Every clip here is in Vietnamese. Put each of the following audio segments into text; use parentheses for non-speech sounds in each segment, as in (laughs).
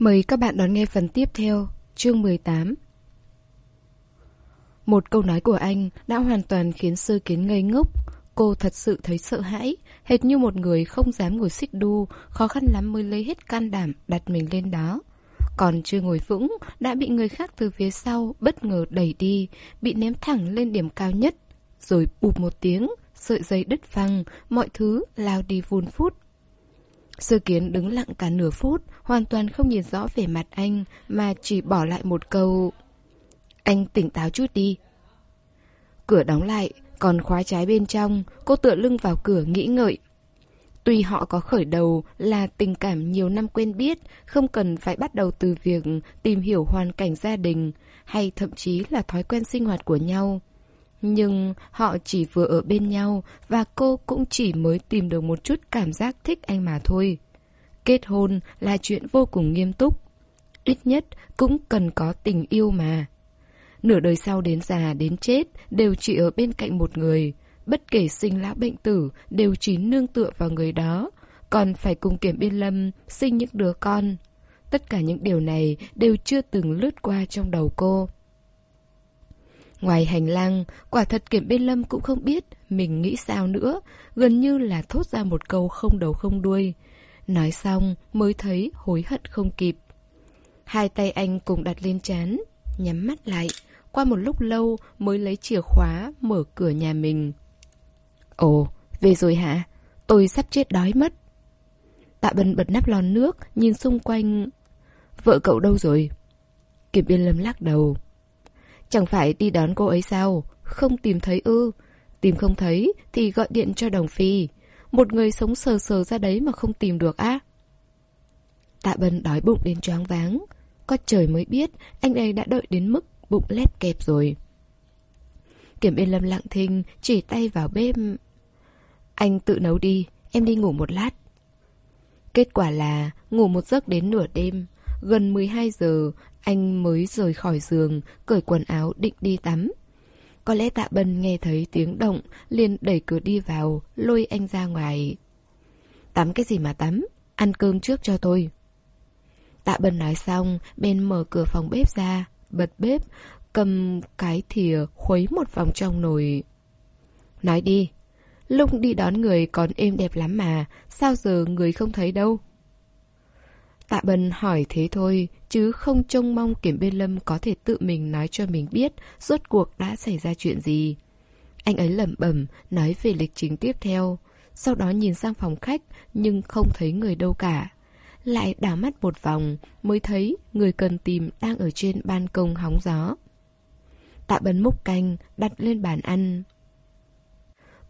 Mời các bạn đón nghe phần tiếp theo, chương 18. Một câu nói của anh đã hoàn toàn khiến sơ kiến ngây ngốc. Cô thật sự thấy sợ hãi, hệt như một người không dám ngồi xích đu, khó khăn lắm mới lấy hết can đảm đặt mình lên đó. Còn chưa ngồi vững, đã bị người khác từ phía sau bất ngờ đẩy đi, bị ném thẳng lên điểm cao nhất. Rồi bụp một tiếng, sợi dây đứt văng, mọi thứ lao đi vun phút. Sơ kiến đứng lặng cả nửa phút, hoàn toàn không nhìn rõ vẻ mặt anh, mà chỉ bỏ lại một câu. Anh tỉnh táo chút đi. Cửa đóng lại, còn khóa trái bên trong, cô tựa lưng vào cửa nghĩ ngợi. Tuy họ có khởi đầu là tình cảm nhiều năm quen biết, không cần phải bắt đầu từ việc tìm hiểu hoàn cảnh gia đình, hay thậm chí là thói quen sinh hoạt của nhau. Nhưng họ chỉ vừa ở bên nhau và cô cũng chỉ mới tìm được một chút cảm giác thích anh mà thôi. Kết hôn là chuyện vô cùng nghiêm túc. Ít nhất cũng cần có tình yêu mà. Nửa đời sau đến già đến chết đều chỉ ở bên cạnh một người. Bất kể sinh lão bệnh tử đều chỉ nương tựa vào người đó. Còn phải cùng kiểm biên lâm sinh những đứa con. Tất cả những điều này đều chưa từng lướt qua trong đầu cô. Ngoài hành lang, quả thật kiểm biên lâm cũng không biết mình nghĩ sao nữa, gần như là thốt ra một câu không đầu không đuôi. Nói xong mới thấy hối hận không kịp. Hai tay anh cùng đặt lên chán, nhắm mắt lại. Qua một lúc lâu mới lấy chìa khóa mở cửa nhà mình. Ồ, về rồi hả? Tôi sắp chết đói mất. Tạ Bân bật nắp lon nước, nhìn xung quanh. Vợ cậu đâu rồi? Kiểm biên lâm lắc đầu. Chẳng phải đi đón cô ấy sao? Không tìm thấy ư? Tìm không thấy thì gọi điện cho đồng phi. Một người sống sờ sờ ra đấy mà không tìm được á. Tạ Bân đói bụng đến choáng váng. Có trời mới biết anh ấy đã đợi đến mức bụng lép kẹp rồi. Kiểm yên lâm lặng thinh, chỉ tay vào bếp. Anh tự nấu đi, em đi ngủ một lát. Kết quả là ngủ một giấc đến nửa đêm. Gần 12 giờ, anh mới rời khỏi giường, cởi quần áo định đi tắm. Có lẽ tạ bân nghe thấy tiếng động, liền đẩy cửa đi vào, lôi anh ra ngoài. Tắm cái gì mà tắm? Ăn cơm trước cho tôi. Tạ bân nói xong, bên mở cửa phòng bếp ra, bật bếp, cầm cái thìa khuấy một vòng trong nồi. Nói đi, lúc đi đón người còn êm đẹp lắm mà, sao giờ người không thấy đâu? Tạ Bân hỏi thế thôi, chứ không trông mong Kiểm Biên Lâm có thể tự mình nói cho mình biết rốt cuộc đã xảy ra chuyện gì. Anh ấy lẩm bẩm nói về lịch trình tiếp theo, sau đó nhìn sang phòng khách nhưng không thấy người đâu cả. Lại đảo mắt một vòng mới thấy người cần tìm đang ở trên ban công hóng gió. Tạ Bân múc canh đặt lên bàn ăn.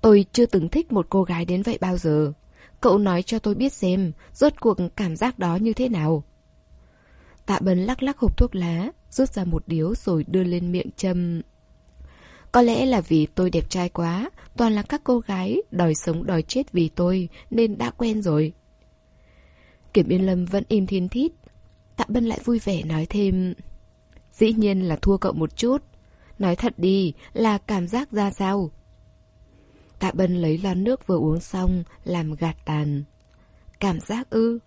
Tôi chưa từng thích một cô gái đến vậy bao giờ. Cậu nói cho tôi biết xem, rốt cuộc cảm giác đó như thế nào. Tạ Bân lắc lắc hộp thuốc lá, rút ra một điếu rồi đưa lên miệng châm. Có lẽ là vì tôi đẹp trai quá, toàn là các cô gái đòi sống đòi chết vì tôi, nên đã quen rồi. Kiểm Yên Lâm vẫn im thiên thít. Tạ Bân lại vui vẻ nói thêm. Dĩ nhiên là thua cậu một chút. Nói thật đi, là cảm giác ra sao? Tạ Bân lấy lon nước vừa uống xong, làm gạt tàn. Cảm giác ư?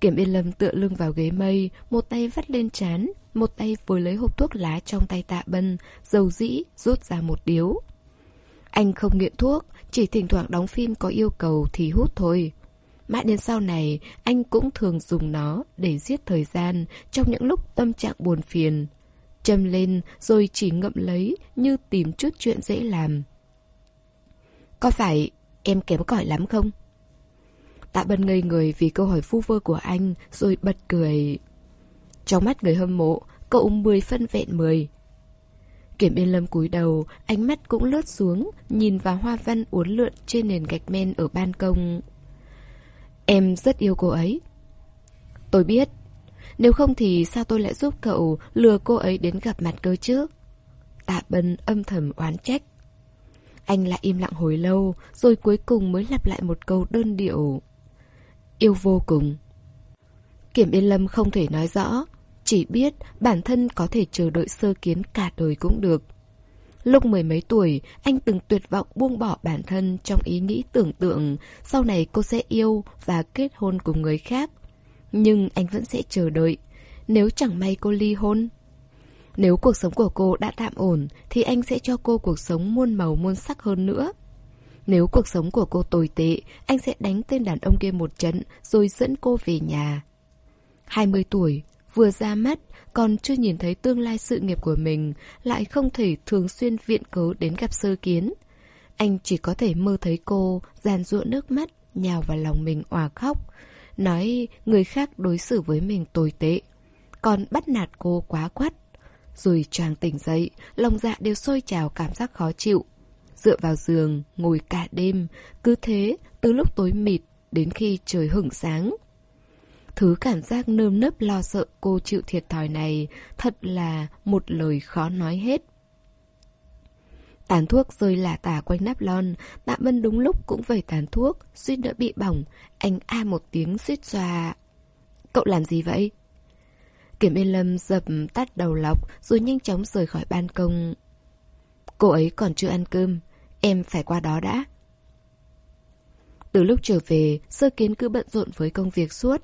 Kiểm Yên Lâm tựa lưng vào ghế mây, một tay vắt lên chán, một tay vừa lấy hộp thuốc lá trong tay Tạ Bân, dầu dĩ, rút ra một điếu. Anh không nghiện thuốc, chỉ thỉnh thoảng đóng phim có yêu cầu thì hút thôi. Mãi đến sau này, anh cũng thường dùng nó để giết thời gian trong những lúc tâm trạng buồn phiền. Châm lên rồi chỉ ngậm lấy như tìm chút chuyện dễ làm. Có phải em kém cỏi lắm không? Tạ Bân ngây người vì câu hỏi phu vơ của anh rồi bật cười. Trong mắt người hâm mộ, cậu mười phân vẹn mười. Kiểm Yên Lâm cúi đầu, ánh mắt cũng lướt xuống, nhìn vào hoa văn uốn lượn trên nền gạch men ở ban công. Em rất yêu cô ấy. Tôi biết. Nếu không thì sao tôi lại giúp cậu lừa cô ấy đến gặp mặt cơ chứ? Tạ Bân âm thầm oán trách. Anh lại im lặng hồi lâu, rồi cuối cùng mới lặp lại một câu đơn điệu. Yêu vô cùng. Kiểm Yên Lâm không thể nói rõ, chỉ biết bản thân có thể chờ đợi sơ kiến cả đời cũng được. Lúc mười mấy tuổi, anh từng tuyệt vọng buông bỏ bản thân trong ý nghĩ tưởng tượng sau này cô sẽ yêu và kết hôn cùng người khác. Nhưng anh vẫn sẽ chờ đợi. Nếu chẳng may cô ly hôn. Nếu cuộc sống của cô đã tạm ổn, thì anh sẽ cho cô cuộc sống muôn màu muôn sắc hơn nữa. Nếu cuộc sống của cô tồi tệ, anh sẽ đánh tên đàn ông kia một trận rồi dẫn cô về nhà. 20 tuổi, vừa ra mắt, còn chưa nhìn thấy tương lai sự nghiệp của mình, lại không thể thường xuyên viện cớ đến gặp sơ kiến. Anh chỉ có thể mơ thấy cô, giàn ruộng nước mắt, nhào vào lòng mình òa khóc, nói người khác đối xử với mình tồi tệ, còn bắt nạt cô quá quắt. Rồi choàng tỉnh dậy, lòng dạ đều sôi trào cảm giác khó chịu. Dựa vào giường, ngồi cả đêm, cứ thế, từ lúc tối mịt đến khi trời hửng sáng. Thứ cảm giác nơm nớp lo sợ cô chịu thiệt thòi này thật là một lời khó nói hết. Tàn thuốc rơi lả tả quanh nắp lon, tạ Mân đúng lúc cũng vẩy tàn thuốc, suýt nữa bị bỏng, anh a một tiếng suýt xòa. Cậu làm gì vậy? Kiểm Yên Lâm dập tắt đầu lọc rồi nhanh chóng rời khỏi ban công. Cô ấy còn chưa ăn cơm, em phải qua đó đã. Từ lúc trở về, sơ kiến cứ bận rộn với công việc suốt.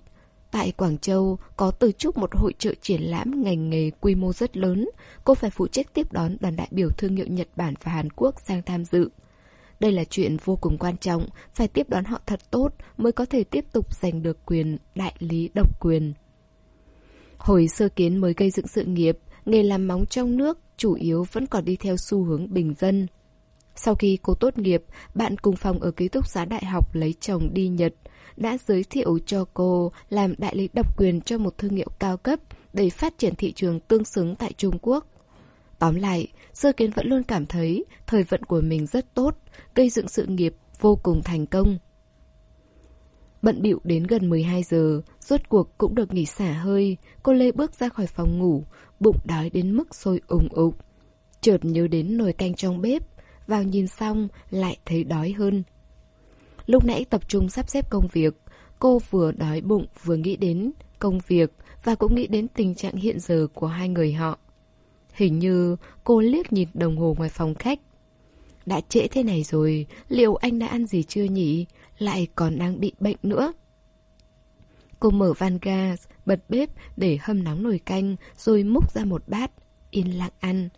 Tại Quảng Châu có từ chúc một hội trợ triển lãm ngành nghề quy mô rất lớn. Cô phải phụ trách tiếp đón đoàn đại biểu thương hiệu Nhật Bản và Hàn Quốc sang tham dự. Đây là chuyện vô cùng quan trọng, phải tiếp đón họ thật tốt mới có thể tiếp tục giành được quyền đại lý độc quyền. Hồi sơ kiến mới gây dựng sự nghiệp, nghề làm móng trong nước chủ yếu vẫn còn đi theo xu hướng bình dân. Sau khi cô tốt nghiệp, bạn cùng phòng ở ký túc xá đại học lấy chồng đi Nhật, đã giới thiệu cho cô làm đại lý độc quyền cho một thương hiệu cao cấp để phát triển thị trường tương xứng tại Trung Quốc. Tóm lại, Sơ Kiến vẫn luôn cảm thấy thời vận của mình rất tốt, gây dựng sự nghiệp vô cùng thành công. Bận bịu đến gần 12 giờ, rốt cuộc cũng được nghỉ xả hơi, cô Lê bước ra khỏi phòng ngủ, bụng đói đến mức sôi ủng ục. Chợt nhớ đến nồi canh trong bếp, vào nhìn xong lại thấy đói hơn. Lúc nãy tập trung sắp xếp công việc, cô vừa đói bụng vừa nghĩ đến công việc và cũng nghĩ đến tình trạng hiện giờ của hai người họ. Hình như cô liếc nhìn đồng hồ ngoài phòng khách. Đã trễ thế này rồi, liệu anh đã ăn gì chưa nhỉ? Lại còn đang bị bệnh nữa. Cô mở van gas, bật bếp để hâm nóng nồi canh, rồi múc ra một bát, yên lặng ăn.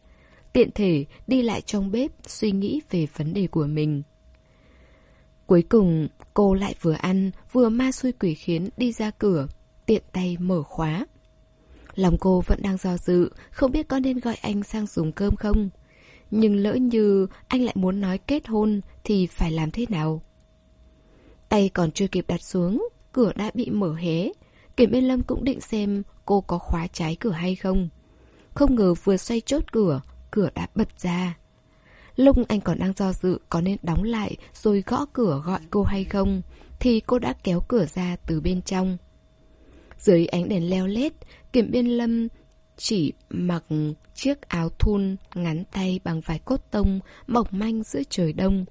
Tiện thể đi lại trong bếp suy nghĩ về vấn đề của mình. Cuối cùng, cô lại vừa ăn, vừa ma xui quỷ khiến đi ra cửa, tiện tay mở khóa. Lòng cô vẫn đang do dự, không biết có nên gọi anh sang dùng cơm không. Nhưng lỡ như anh lại muốn nói kết hôn thì phải làm thế nào? Tay còn chưa kịp đặt xuống, cửa đã bị mở hé. Kiểm Yên Lâm cũng định xem cô có khóa trái cửa hay không. Không ngờ vừa xoay chốt cửa, cửa đã bật ra. Lúc anh còn đang do dự có nên đóng lại rồi gõ cửa gọi cô hay không, thì cô đã kéo cửa ra từ bên trong. Dưới ánh đèn leo lét, Kiểm Biên Lâm chỉ mặc chiếc áo thun ngắn tay bằng vải cốt tông mỏng manh giữa trời đông.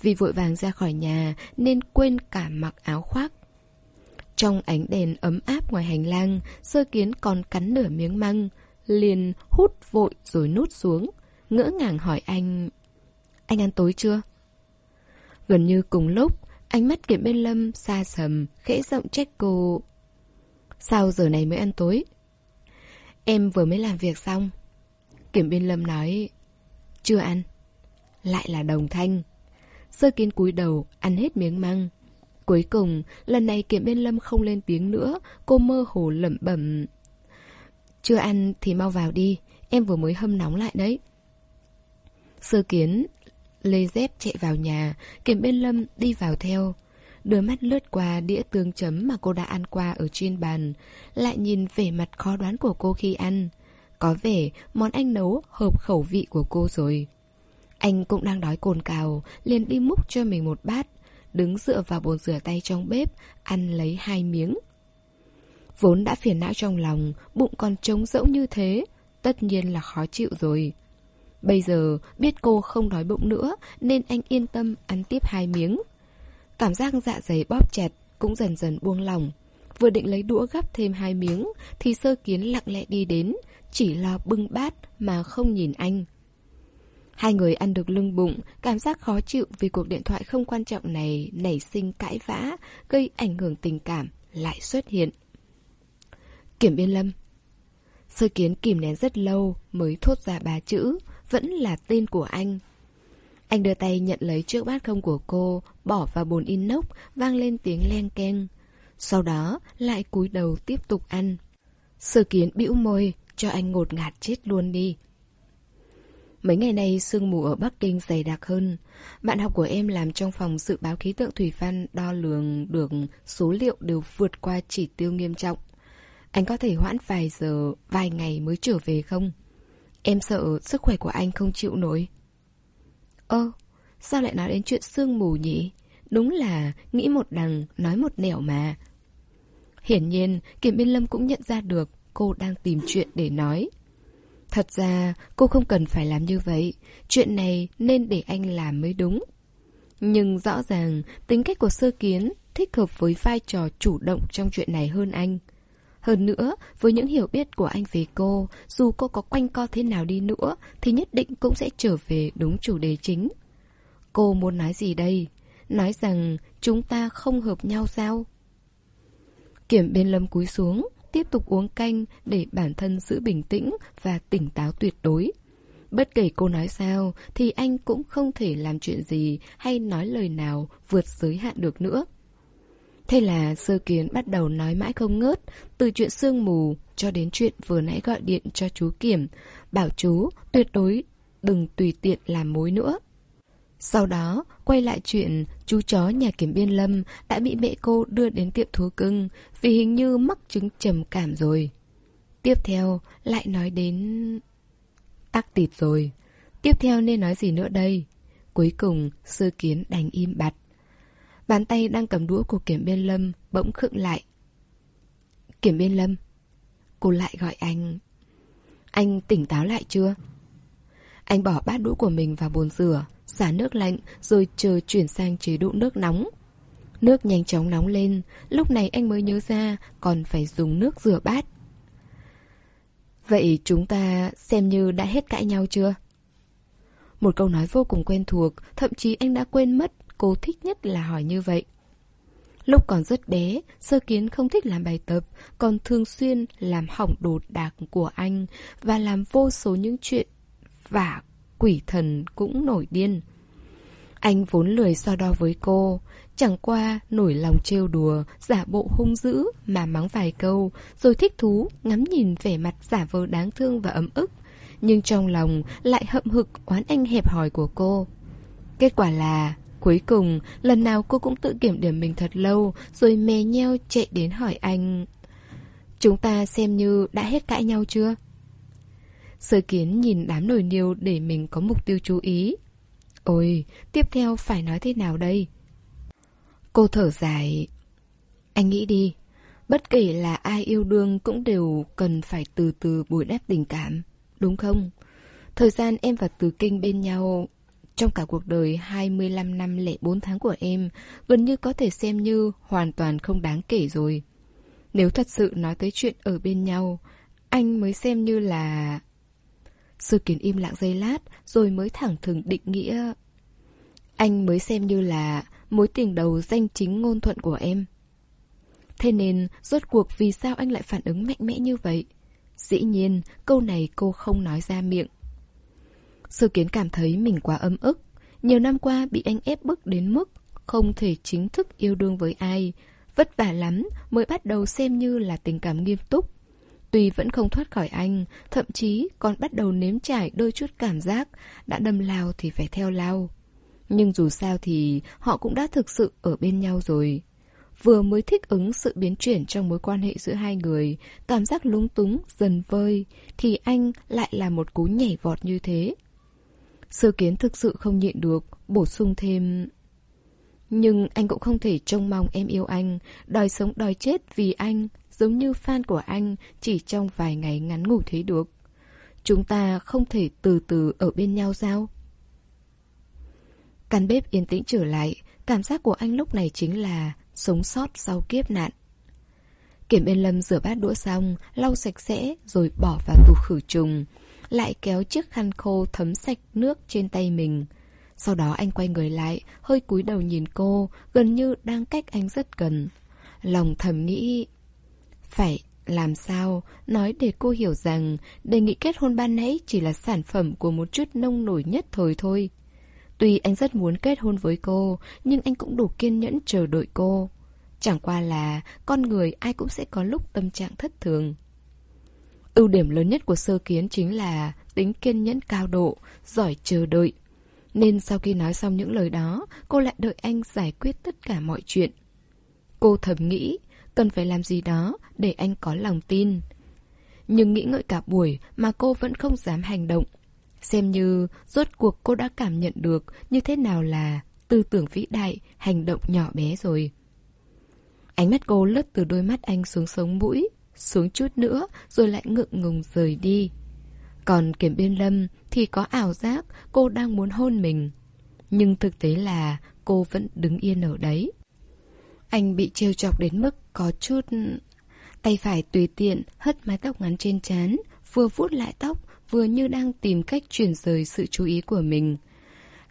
Vì vội vàng ra khỏi nhà nên quên cả mặc áo khoác. Trong ánh đèn ấm áp ngoài hành lang, sơ kiến còn cắn nửa miếng măng, liền hút vội rồi nút xuống, ngỡ ngàng hỏi anh Anh ăn tối chưa? Gần như cùng lúc, ánh mắt kiểm bên lâm xa sầm, khẽ giọng trách cô Sao giờ này mới ăn tối? Em vừa mới làm việc xong Kiểm biên lâm nói Chưa ăn Lại là đồng thanh Sơ kiến cúi đầu, ăn hết miếng măng. Cuối cùng, lần này kiểm bên lâm không lên tiếng nữa, Cô mơ hồ lẩm bẩm. Chưa ăn thì mau vào đi, Em vừa mới hâm nóng lại đấy. Sơ kiến, Lê dép chạy vào nhà, Kiểm bên lâm đi vào theo. Đôi mắt lướt qua đĩa tương chấm mà cô đã ăn qua ở trên bàn, Lại nhìn vẻ mặt khó đoán của cô khi ăn. Có vẻ món anh nấu hợp khẩu vị của cô rồi. Anh cũng đang đói cồn cào, liền đi múc cho mình một bát, Đứng dựa vào bồn rửa tay trong bếp, Ăn lấy hai miếng. Vốn đã phiền não trong lòng, Bụng còn trống rỗng như thế, Tất nhiên là khó chịu rồi. Bây giờ biết cô không đói bụng nữa, Nên anh yên tâm ăn tiếp hai miếng. Cảm giác dạ dày bóp chặt Cũng dần dần buông lỏng. Vừa định lấy đũa gắp thêm hai miếng, Thì sơ kiến lặng lẽ đi đến, Chỉ lo bưng bát mà không nhìn anh. Hai người ăn được lưng bụng Cảm giác khó chịu vì cuộc điện thoại không quan trọng này Nảy sinh cãi vã Gây ảnh hưởng tình cảm Lại xuất hiện Kiểm biên lâm. Sơ kiến kìm nén rất lâu mới thốt ra ba chữ, vẫn là tên của anh. Anh đưa tay nhận lấy chiếc bát không của cô, bỏ vào bồn inox, vang lên tiếng len keng. Sau đó lại cúi đầu tiếp tục ăn. Sơ kiến bĩu môi, cho anh ngột ngạt chết luôn đi. Mấy ngày nay sương mù ở Bắc Kinh dày đặc hơn. Bạn học của em làm trong phòng dự báo khí tượng thủy văn đo lường được số liệu đều vượt qua chỉ tiêu nghiêm trọng. Anh có thể hoãn vài giờ, vài ngày mới trở về không? Em sợ sức khỏe của anh không chịu nổi. Ơ, sao lại nói đến chuyện sương mù nhỉ? Đúng là nghĩ một đằng, nói một nẻo mà. Hiển nhiên, Kiểm Biên Lâm cũng nhận ra được cô đang tìm chuyện để nói. Thật ra, cô không cần phải làm như vậy. Chuyện này nên để anh làm mới đúng. Nhưng rõ ràng, tính cách của sơ kiến thích hợp với vai trò chủ động trong chuyện này hơn anh. Hơn nữa, với những hiểu biết của anh về cô, dù cô có quanh co thế nào đi nữa, thì nhất định cũng sẽ trở về đúng chủ đề chính. Cô muốn nói gì đây? Nói rằng chúng ta không hợp nhau sao? Kiểm bên lâm cúi xuống, tiếp tục uống canh để bản thân giữ bình tĩnh và tỉnh táo tuyệt đối. Bất kể cô nói sao thì anh cũng không thể làm chuyện gì hay nói lời nào vượt giới hạn được nữa. Thế là sơ kiến bắt đầu nói mãi không ngớt, từ chuyện sương mù cho đến chuyện vừa nãy gọi điện cho chú Kiểm, bảo chú tuyệt đối đừng tùy tiện làm mối nữa. Sau đó, quay lại chuyện chú chó nhà kiểm biên lâm đã bị mẹ cô đưa đến tiệm thú cưng vì hình như mắc chứng trầm cảm rồi. Tiếp theo, lại nói đến... Tắc tịt rồi. Tiếp theo nên nói gì nữa đây? Cuối cùng, sư kiến đành im bặt. Bàn tay đang cầm đũa của kiểm biên lâm bỗng khựng lại. Kiểm biên lâm. Cô lại gọi anh. Anh tỉnh táo lại chưa? Anh bỏ bát đũa của mình vào bồn rửa, xả nước lạnh rồi chờ chuyển sang chế độ nước nóng. Nước nhanh chóng nóng lên, lúc này anh mới nhớ ra còn phải dùng nước rửa bát. Vậy chúng ta xem như đã hết cãi nhau chưa? Một câu nói vô cùng quen thuộc, thậm chí anh đã quên mất cô thích nhất là hỏi như vậy. Lúc còn rất bé, sơ kiến không thích làm bài tập, còn thường xuyên làm hỏng đồ đạc của anh và làm vô số những chuyện vả quỷ thần cũng nổi điên. Anh vốn lười so đo với cô, chẳng qua nổi lòng trêu đùa, giả bộ hung dữ mà mắng vài câu, rồi thích thú ngắm nhìn vẻ mặt giả vờ đáng thương và ấm ức, nhưng trong lòng lại hậm hực oán anh hẹp hòi của cô. Kết quả là Cuối cùng, lần nào cô cũng tự kiểm điểm mình thật lâu, rồi mè nheo chạy đến hỏi anh. Chúng ta xem như đã hết cãi nhau chưa? Sơ kiến nhìn đám nồi niêu để mình có mục tiêu chú ý. Ôi, tiếp theo phải nói thế nào đây? Cô thở dài. Anh nghĩ đi, bất kể là ai yêu đương cũng đều cần phải từ từ bồi đắp tình cảm, đúng không? Thời gian em và Từ Kinh bên nhau trong cả cuộc đời 25 năm lẻ 4 tháng của em, gần như có thể xem như hoàn toàn không đáng kể rồi. Nếu thật sự nói tới chuyện ở bên nhau, anh mới xem như là... Sư kiến im lặng giây lát, rồi mới thẳng thừng định nghĩa... Anh mới xem như là mối tình đầu danh chính ngôn thuận của em. Thế nên, rốt cuộc vì sao anh lại phản ứng mạnh mẽ như vậy? Dĩ nhiên, câu này cô không nói ra miệng. Sư kiến cảm thấy mình quá ấm ức. Nhiều năm qua bị anh ép bức đến mức không thể chính thức yêu đương với ai. Vất vả lắm mới bắt đầu xem như là tình cảm nghiêm túc. Tuy vẫn không thoát khỏi anh, thậm chí còn bắt đầu nếm trải đôi chút cảm giác, đã đâm lao thì phải theo lao. Nhưng dù sao thì họ cũng đã thực sự ở bên nhau rồi. Vừa mới thích ứng sự biến chuyển trong mối quan hệ giữa hai người, cảm giác lúng túng, dần vơi, thì anh lại là một cú nhảy vọt như thế. Sơ kiến thực sự không nhịn được, bổ sung thêm... Nhưng anh cũng không thể trông mong em yêu anh, đòi sống đòi chết vì anh, giống như fan của anh chỉ trong vài ngày ngắn ngủ thế được. Chúng ta không thể từ từ ở bên nhau sao? Căn bếp yên tĩnh trở lại, cảm giác của anh lúc này chính là sống sót sau kiếp nạn. Kiểm bên lâm rửa bát đũa xong, lau sạch sẽ rồi bỏ vào tủ khử trùng lại kéo chiếc khăn khô thấm sạch nước trên tay mình. Sau đó anh quay người lại, hơi cúi đầu nhìn cô, gần như đang cách anh rất gần. Lòng thầm nghĩ... Phải làm sao nói để cô hiểu rằng đề nghị kết hôn ban nãy chỉ là sản phẩm của một chút nông nổi nhất thời thôi. Tuy anh rất muốn kết hôn với cô, nhưng anh cũng đủ kiên nhẫn chờ đợi cô. Chẳng qua là con người ai cũng sẽ có lúc tâm trạng thất thường. Ưu điểm lớn nhất của sơ kiến chính là tính kiên nhẫn cao độ, giỏi chờ đợi. Nên sau khi nói xong những lời đó, cô lại đợi anh giải quyết tất cả mọi chuyện. Cô thầm nghĩ, cần phải làm gì đó để anh có lòng tin. Nhưng nghĩ ngợi cả buổi mà cô vẫn không dám hành động. Xem như rốt cuộc cô đã cảm nhận được như thế nào là tư tưởng vĩ đại, hành động nhỏ bé rồi. Ánh mắt cô lướt từ đôi mắt anh xuống sống mũi, xuống chút nữa rồi lại ngượng ngùng rời đi. Còn kiểm biên lâm thì có ảo giác cô đang muốn hôn mình. Nhưng thực tế là cô vẫn đứng yên ở đấy. Anh bị trêu chọc đến mức có chút... Tay phải tùy tiện hất mái tóc ngắn trên trán, vừa vuốt lại tóc, vừa như đang tìm cách chuyển rời sự chú ý của mình.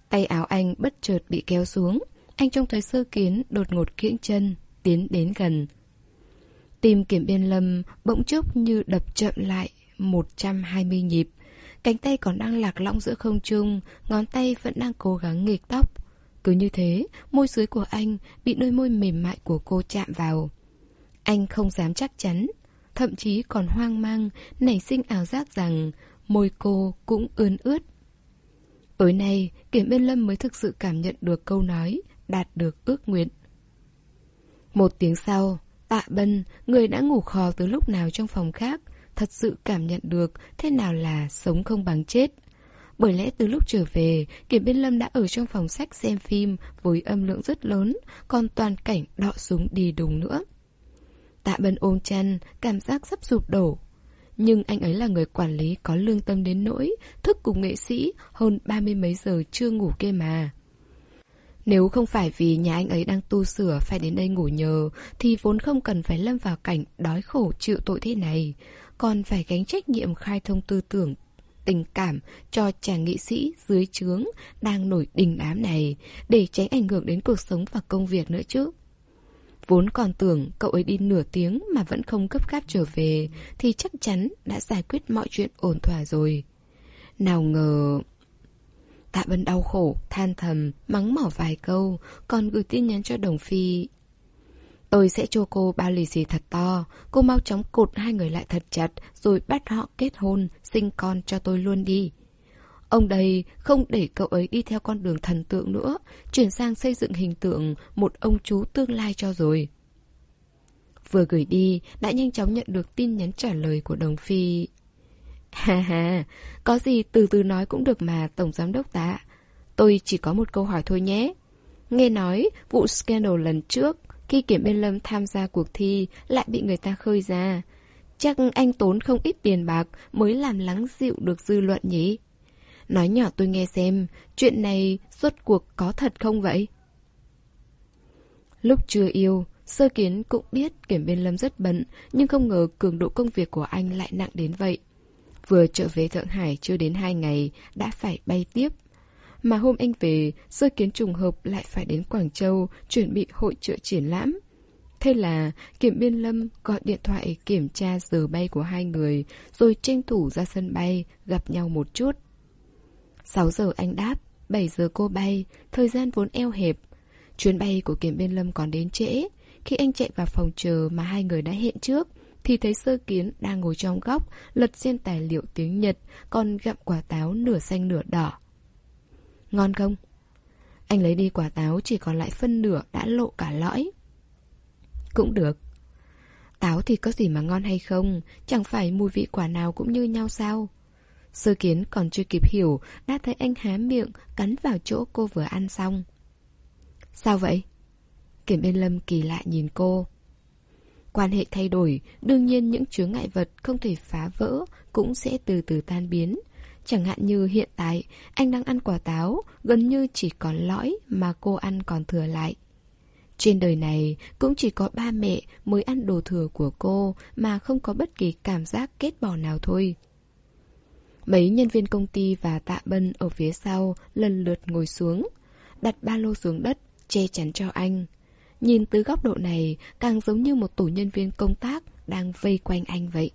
Tay áo anh bất chợt bị kéo xuống, anh trông thấy sơ kiến đột ngột kiễng chân, tiến đến gần. Tim kiểm biên lâm bỗng chốc như đập chậm lại 120 nhịp. Cánh tay còn đang lạc lõng giữa không trung, ngón tay vẫn đang cố gắng nghịch tóc. Cứ như thế, môi dưới của anh bị đôi môi mềm mại của cô chạm vào. Anh không dám chắc chắn, thậm chí còn hoang mang, nảy sinh ảo giác rằng môi cô cũng ươn ướt. Tối nay, Kiểm Biên Lâm mới thực sự cảm nhận được câu nói, đạt được ước nguyện. Một tiếng sau, Tạ Bân, người đã ngủ khò từ lúc nào trong phòng khác, thật sự cảm nhận được thế nào là sống không bằng chết. Bởi lẽ từ lúc trở về, Kiểm Biên Lâm đã ở trong phòng sách xem phim với âm lượng rất lớn, còn toàn cảnh đọ súng đi đùng nữa. Tạ Bân ôm chăn, cảm giác sắp sụp đổ. Nhưng anh ấy là người quản lý có lương tâm đến nỗi, thức cùng nghệ sĩ hơn ba mươi mấy giờ chưa ngủ kia mà. Nếu không phải vì nhà anh ấy đang tu sửa phải đến đây ngủ nhờ, thì vốn không cần phải lâm vào cảnh đói khổ chịu tội thế này, còn phải gánh trách nhiệm khai thông tư tưởng tình cảm cho chàng nghệ sĩ dưới trướng đang nổi đình đám này để tránh ảnh hưởng đến cuộc sống và công việc nữa chứ. Vốn còn tưởng cậu ấy đi nửa tiếng mà vẫn không cấp gáp trở về thì chắc chắn đã giải quyết mọi chuyện ổn thỏa rồi. Nào ngờ... Tạ Bân đau khổ, than thầm, mắng mỏ vài câu, còn gửi tin nhắn cho Đồng Phi. Tôi sẽ cho cô bao lì xì thật to, cô mau chóng cột hai người lại thật chặt, rồi bắt họ kết hôn, sinh con cho tôi luôn đi. Ông đây không để cậu ấy đi theo con đường thần tượng nữa, chuyển sang xây dựng hình tượng một ông chú tương lai cho rồi. Vừa gửi đi, đã nhanh chóng nhận được tin nhắn trả lời của Đồng Phi. (laughs) Ha ha, có gì từ từ nói cũng được mà, Tổng Giám Đốc tạ. Tôi chỉ có một câu hỏi thôi nhé. Nghe nói vụ scandal lần trước, khi Kiểm Biên Lâm tham gia cuộc thi lại bị người ta khơi ra. Chắc anh tốn không ít tiền bạc mới làm lắng dịu được dư luận nhỉ? Nói nhỏ tôi nghe xem, chuyện này rốt cuộc có thật không vậy? Lúc chưa yêu, Sơ Kiến cũng biết Kiểm Biên Lâm rất bận, nhưng không ngờ cường độ công việc của anh lại nặng đến vậy. Vừa trở về Thượng Hải chưa đến hai ngày, đã phải bay tiếp. Mà hôm anh về, Sơ Kiến trùng hợp lại phải đến Quảng Châu chuẩn bị hội trợ triển lãm. Thế là Kiểm Biên Lâm gọi điện thoại kiểm tra giờ bay của hai người, rồi tranh thủ ra sân bay, gặp nhau một chút. 6 giờ anh đáp, 7 giờ cô bay, thời gian vốn eo hẹp. Chuyến bay của Kiểm Biên Lâm còn đến trễ. Khi anh chạy vào phòng chờ mà hai người đã hẹn trước, thì thấy sơ kiến đang ngồi trong góc, lật xem tài liệu tiếng Nhật, còn gặm quả táo nửa xanh nửa đỏ. Ngon không? Anh lấy đi quả táo chỉ còn lại phân nửa đã lộ cả lõi. Cũng được. Táo thì có gì mà ngon hay không, chẳng phải mùi vị quả nào cũng như nhau sao? Sơ kiến còn chưa kịp hiểu, đã thấy anh há miệng, cắn vào chỗ cô vừa ăn xong. Sao vậy? Kiểm Yên lâm kỳ lạ nhìn cô. Quan hệ thay đổi, đương nhiên những chướng ngại vật không thể phá vỡ cũng sẽ từ từ tan biến. Chẳng hạn như hiện tại, anh đang ăn quả táo, gần như chỉ còn lõi mà cô ăn còn thừa lại. Trên đời này cũng chỉ có ba mẹ mới ăn đồ thừa của cô mà không có bất kỳ cảm giác kết bỏ nào thôi. Mấy nhân viên công ty và tạ bân ở phía sau lần lượt ngồi xuống, đặt ba lô xuống đất, che chắn cho anh. Nhìn từ góc độ này càng giống như một tổ nhân viên công tác đang vây quanh anh vậy.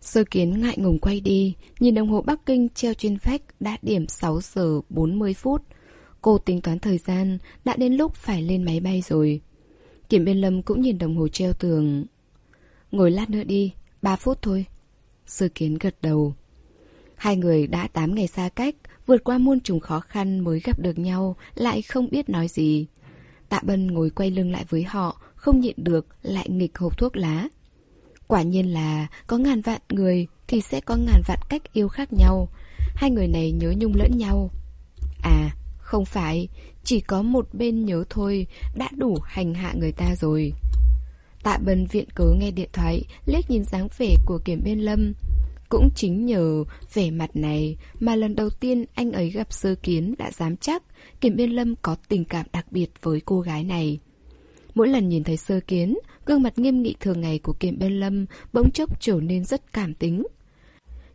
Sơ kiến ngại ngùng quay đi, nhìn đồng hồ Bắc Kinh treo trên vách đã điểm 6 giờ 40 phút. Cô tính toán thời gian, đã đến lúc phải lên máy bay rồi. Kiểm biên lâm cũng nhìn đồng hồ treo tường. Ngồi lát nữa đi, 3 phút thôi. Sơ kiến gật đầu. Hai người đã 8 ngày xa cách, vượt qua muôn trùng khó khăn mới gặp được nhau, lại không biết nói gì. Tạ Bân ngồi quay lưng lại với họ, không nhịn được, lại nghịch hộp thuốc lá. Quả nhiên là có ngàn vạn người thì sẽ có ngàn vạn cách yêu khác nhau. Hai người này nhớ nhung lẫn nhau. À, không phải, chỉ có một bên nhớ thôi đã đủ hành hạ người ta rồi. Tạ Bân viện cớ nghe điện thoại, liếc nhìn dáng vẻ của kiểm biên lâm. Cũng chính nhờ vẻ mặt này mà lần đầu tiên anh ấy gặp sơ kiến đã dám chắc Kiểm Biên Lâm có tình cảm đặc biệt với cô gái này. Mỗi lần nhìn thấy sơ kiến, gương mặt nghiêm nghị thường ngày của Kiểm Biên Lâm bỗng chốc trở nên rất cảm tính.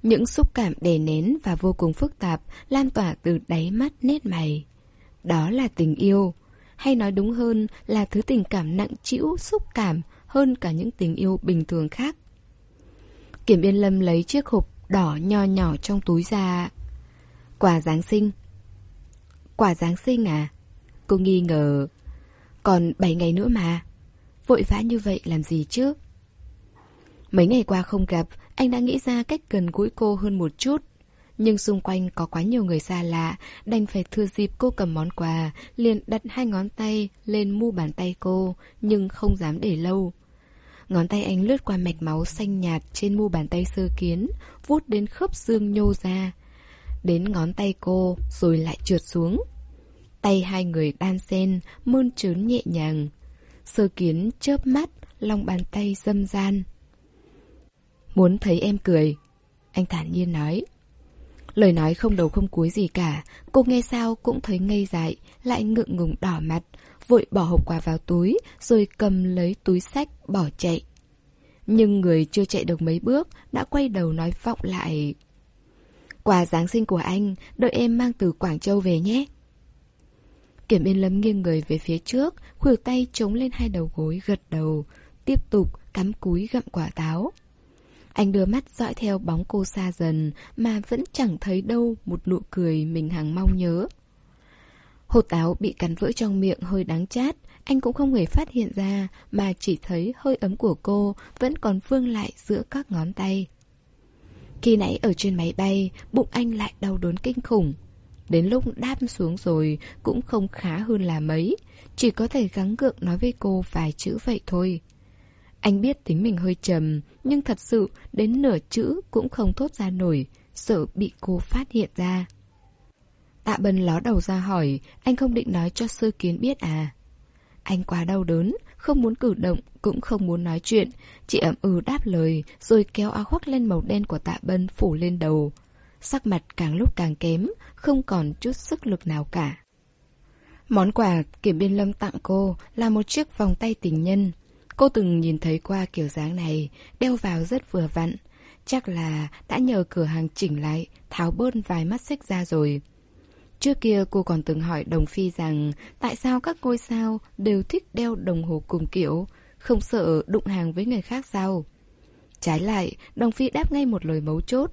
Những xúc cảm đè nén và vô cùng phức tạp lan tỏa từ đáy mắt nét mày. Đó là tình yêu, hay nói đúng hơn là thứ tình cảm nặng trĩu xúc cảm hơn cả những tình yêu bình thường khác. Kiểm Biên Lâm lấy chiếc hộp đỏ nho nhỏ trong túi ra. Quà Giáng sinh. Quả Giáng sinh à? Cô nghi ngờ. Còn 7 ngày nữa mà. Vội vã như vậy làm gì chứ? Mấy ngày qua không gặp, anh đã nghĩ ra cách gần gũi cô hơn một chút. Nhưng xung quanh có quá nhiều người xa lạ, đành phải thừa dịp cô cầm món quà, liền đặt hai ngón tay lên mu bàn tay cô, nhưng không dám để lâu. Ngón tay anh lướt qua mạch máu xanh nhạt trên mu bàn tay sơ kiến, vuốt đến khớp xương nhô ra. Đến ngón tay cô, rồi lại trượt xuống. Tay hai người đan xen, mơn trớn nhẹ nhàng. Sơ kiến chớp mắt, lòng bàn tay dâm gian. Muốn thấy em cười, anh thản nhiên nói. Lời nói không đầu không cuối gì cả, cô nghe sao cũng thấy ngây dại, lại ngượng ngùng đỏ mặt, vội bỏ hộp quà vào túi, rồi cầm lấy túi sách, bỏ chạy. Nhưng người chưa chạy được mấy bước, đã quay đầu nói vọng lại. Quà Giáng sinh của anh, đợi em mang từ Quảng Châu về nhé. Kiểm Yên Lâm nghiêng người về phía trước, khuỷu tay chống lên hai đầu gối gật đầu, tiếp tục cắm cúi gặm quả táo. Anh đưa mắt dõi theo bóng cô xa dần mà vẫn chẳng thấy đâu một nụ cười mình hằng mong nhớ. Hột táo bị cắn vỡ trong miệng hơi đáng chát, anh cũng không hề phát hiện ra mà chỉ thấy hơi ấm của cô vẫn còn vương lại giữa các ngón tay. Khi nãy ở trên máy bay, bụng anh lại đau đớn kinh khủng. Đến lúc đáp xuống rồi cũng không khá hơn là mấy, chỉ có thể gắng gượng nói với cô vài chữ vậy thôi. Anh biết tính mình hơi trầm, nhưng thật sự đến nửa chữ cũng không thốt ra nổi, sợ bị cô phát hiện ra. Tạ Bân ló đầu ra hỏi, anh không định nói cho sư kiến biết à? Anh quá đau đớn, không muốn cử động, cũng không muốn nói chuyện. Chị ẩm ừ đáp lời, rồi kéo áo khoác lên màu đen của tạ bân phủ lên đầu. Sắc mặt càng lúc càng kém, không còn chút sức lực nào cả. Món quà Kiểm Biên Lâm tặng cô là một chiếc vòng tay tình nhân. Cô từng nhìn thấy qua kiểu dáng này, đeo vào rất vừa vặn. Chắc là đã nhờ cửa hàng chỉnh lại, tháo bớt vài mắt xích ra rồi. Trước kia cô còn từng hỏi Đồng Phi rằng tại sao các ngôi sao đều thích đeo đồng hồ cùng kiểu, không sợ đụng hàng với người khác sao? Trái lại, Đồng Phi đáp ngay một lời mấu chốt.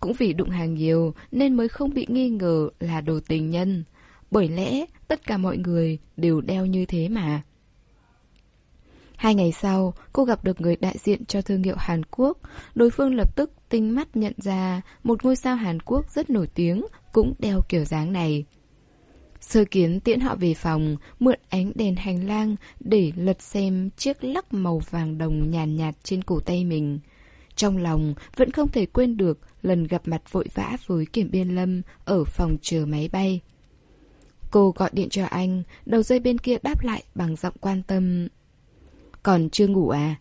Cũng vì đụng hàng nhiều nên mới không bị nghi ngờ là đồ tình nhân. Bởi lẽ tất cả mọi người đều đeo như thế mà. Hai ngày sau, cô gặp được người đại diện cho thương hiệu Hàn Quốc. Đối phương lập tức tinh mắt nhận ra một ngôi sao Hàn Quốc rất nổi tiếng cũng đeo kiểu dáng này. Sơ kiến tiễn họ về phòng, mượn ánh đèn hành lang để lật xem chiếc lắc màu vàng đồng nhàn nhạt, nhạt trên cổ tay mình. Trong lòng vẫn không thể quên được lần gặp mặt vội vã với Kiểm Biên Lâm ở phòng chờ máy bay. Cô gọi điện cho anh, đầu dây bên kia đáp lại bằng giọng quan tâm. Còn chưa ngủ à?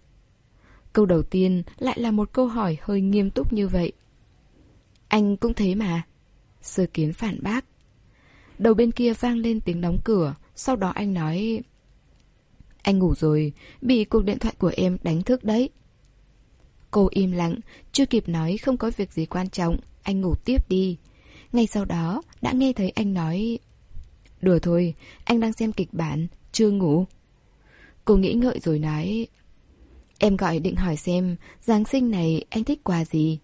Câu đầu tiên lại là một câu hỏi hơi nghiêm túc như vậy. Anh cũng thế mà. Sơ kiến phản bác. Đầu bên kia vang lên tiếng đóng cửa, sau đó anh nói... Anh ngủ rồi, bị cuộc điện thoại của em đánh thức đấy. Cô im lặng, chưa kịp nói không có việc gì quan trọng, anh ngủ tiếp đi. Ngay sau đó, đã nghe thấy anh nói... Đùa thôi, anh đang xem kịch bản, chưa ngủ. Cô nghĩ ngợi rồi nói... Em gọi định hỏi xem Giáng sinh này anh thích quà gì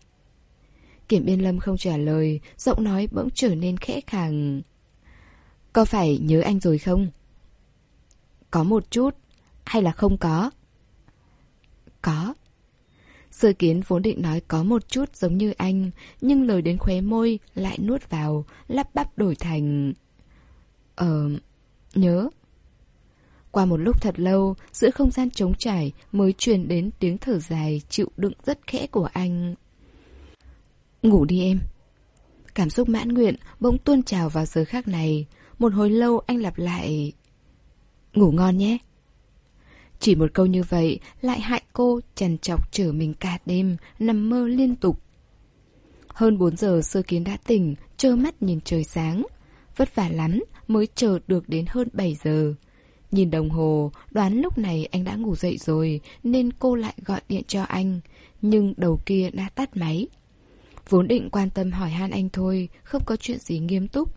Kiểm Biên Lâm không trả lời, Giọng nói bỗng trở nên khẽ khàng Có phải nhớ anh rồi không? Có một chút, Hay là không có? Có Sơ kiến vốn định nói có một chút giống như anh, Nhưng lời đến khóe môi Lại nuốt vào, Lắp bắp đổi thành Ờ... nhớ qua một lúc thật lâu, giữa không gian trống trải mới truyền đến tiếng thở dài chịu đựng rất khẽ của anh. Ngủ đi em. Cảm xúc mãn nguyện bỗng tuôn trào vào giờ khác này. Một hồi lâu anh lặp lại... Ngủ ngon nhé. Chỉ một câu như vậy lại hại cô trần trọc trở mình cả đêm, nằm mơ liên tục. Hơn 4 giờ sơ kiến đã tỉnh, trơ mắt nhìn trời sáng. Vất vả lắm mới chờ được đến hơn 7 giờ. Nhìn đồng hồ, đoán lúc này anh đã ngủ dậy rồi nên cô lại gọi điện cho anh. Nhưng đầu kia đã tắt máy. Vốn định quan tâm hỏi han anh thôi, không có chuyện gì nghiêm túc.